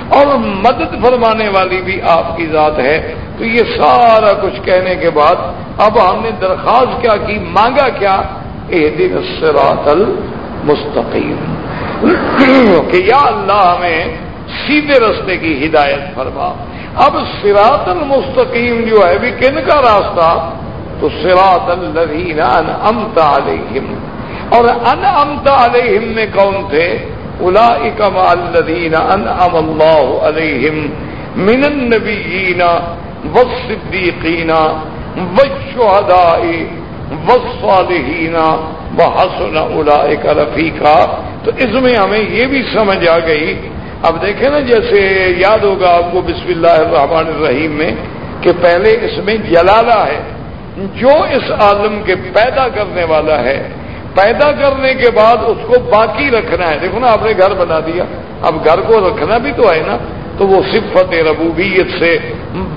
اور مدد فرمانے والی بھی آپ کی ذات ہے۔ تو یہ سارا کچھ کہنے کے بعد اب ہم نے درخواست کیا کی مانگا کیا دن سرات المستقیم کہ یا اللہ ہمیں سیدھے رستے کی ہدایت فرما۔ اب سراط المستقیم جو ہے بھی کن کا راستہ؟ تو سراط الذین ان امتا علیہم۔ اور ان امتا علیہم میں کون تھے؟ الا اکم الدین ان اللہ علیہم من النبیین والصدیقین والشہداء۔ والصالحین وحسن اولئک رفیقا تو اس میں ہمیں یہ بھی سمجھ آ گئی اب دیکھیں نا جیسے یاد ہوگا آپ کو بسم اللہ الرحمن الرحیم میں کہ پہلے اس میں جلالہ ہے جو اس عالم کے پیدا کرنے والا ہے پیدا کرنے کے بعد اس کو باقی رکھنا ہے دیکھو نا آپ نے گھر بنا دیا اب گھر کو رکھنا بھی تو ہے نا تو وہ صفت ربوبیت سے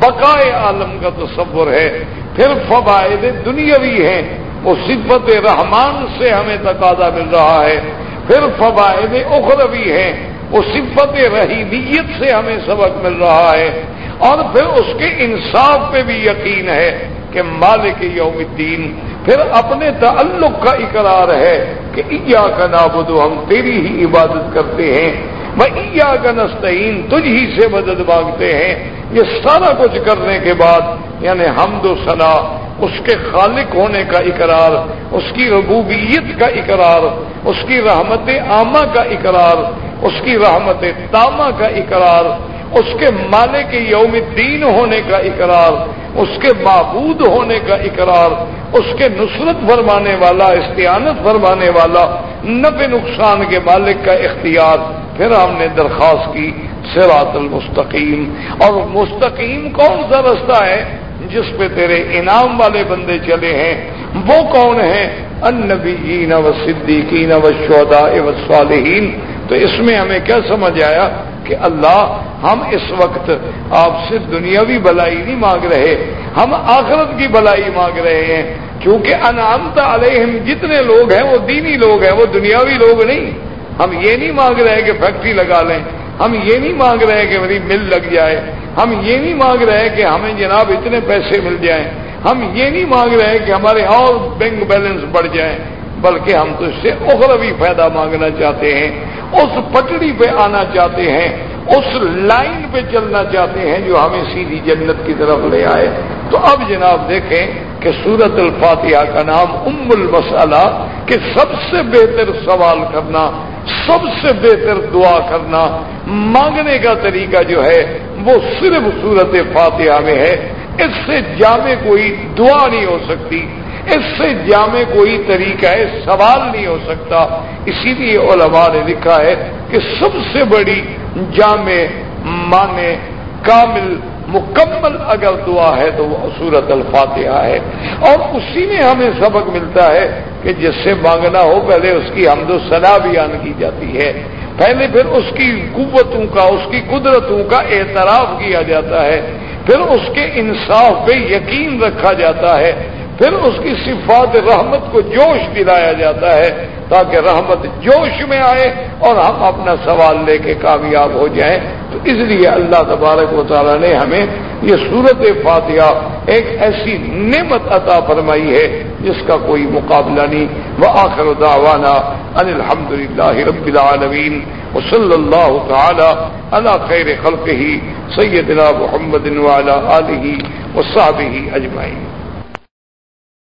بقائے عالم کا تصور ہے پھر فوائد دنیاوی ہیں، وہ صفت رحمان سے ہمیں تقاضا مل رہا ہے۔ پھر فوائد اخروی ہیں، وہ صفت رحیمیت سے ہمیں سبق مل رہا ہے۔ اور پھر اس کے انصاف پہ بھی یقین ہے کہ مالک یوم الدین، پھر اپنے تعلق کا اقرار ہے کہ ایا کا نابود ہم تیری ہی عبادت کرتے ہیں۔ وہ کا نستعین، تجھ ہی سے مدد مانگتے ہیں۔ یہ سارا کچھ کرنے کے بعد یعنی حمد و صلاح اس کے خالق ہونے کا اقرار، اس کی ربوبیت کا اقرار، اس کی رحمت عامہ کا اقرار، اس کی رحمت تامہ کا اقرار، اس کے مالے کے یوم دین ہونے کا اقرار، اس کے معبود ہونے کا اقرار، اس کے نصرت فرمانے والا، استعانت فرمانے والا نب نقصان کے مالک کا اختیار۔ پھر ہم نے درخواست کی سراط المستقیم۔ اور مستقیم کون سا رستہ ہے جس پہ تیرے انعام والے بندے چلے ہیں؟ وہ کون ہیں؟ النبیین و صدیقین و شودا و صالحین۔ تو اس میں ہمیں کیا سمجھ آیا کہ اللہ ہم اس وقت آپ سے دنیاوی بلائی نہیں مانگ رہے، ہم آخرت کی بلائی مانگ رہے ہیں۔ کیونکہ انعامت علیہم جتنے لوگ ہیں وہ دینی لوگ ہیں، وہ دنیاوی لوگ نہیں۔ ہم یہ نہیں مانگ رہے کہ فیکٹری لگا لیں، ہم یہ نہیں مانگ رہے کہ میری مل لگ جائے، ہم یہ نہیں مانگ رہے کہ ہمیں جناب اتنے پیسے مل جائیں، ہم یہ نہیں مانگ رہے کہ ہمارے اور بینک بیلنس بڑھ جائیں۔ بلکہ ہم تو اس سے اخروی فائدہ مانگنا چاہتے ہیں، اس پٹڑی پہ آنا چاہتے ہیں، اس لائن پہ چلنا چاہتے ہیں جو ہمیں سیدھی جنت کی طرف لے آئے۔ تو اب جناب دیکھیں کہ سورت الفاتحہ کا نام ام المسلہ کہ سب سے بہتر سوال کرنا، سب سے بہتر دعا کرنا مانگنے کا طریقہ جو ہے وہ صرف سورت فاتحہ میں ہے۔ اس سے جامع کوئی دعا نہیں ہو سکتی۔ اس سے جامع کوئی طریقہ ہے، سوال نہیں ہو سکتا۔ اسی لیے علماء نے لکھا ہے کہ سب سے بڑی جامع مانے کامل، مکمل اگر دعا ہے تو وہ صورت الفاتحہ ہے۔ اور اسی میں ہمیں سبق ملتا ہے کہ جس سے مانگنا ہو، پہلے اس کی حمد و ثنا بیان کی جاتی ہے۔ پہلے پھر اس کی قوتوں کا، اس کی قدرتوں کا اعتراف کیا جاتا ہے۔ پھر اس کے انصاف پہ یقین رکھا جاتا ہے۔ پھر اس کی صفات رحمت کو جوش دلایا جاتا ہے تاکہ رحمت جوش میں آئے اور ہم اپنا سوال لے کے کامیاب ہو جائیں۔ تو اس لیے اللہ تبارک و تعالیٰ نے ہمیں یہ صورت فاتحہ ایک ایسی نعمت عطا فرمائی ہے جس کا کوئی مقابلہ نہیں۔ وہ آخر داوانہ ان الحمد للہ رب العالمین۔ و صلی اللہ تعالی اللہ خیر خلق ہی سیدنا محمد علیہ و صحب ہی اجمائین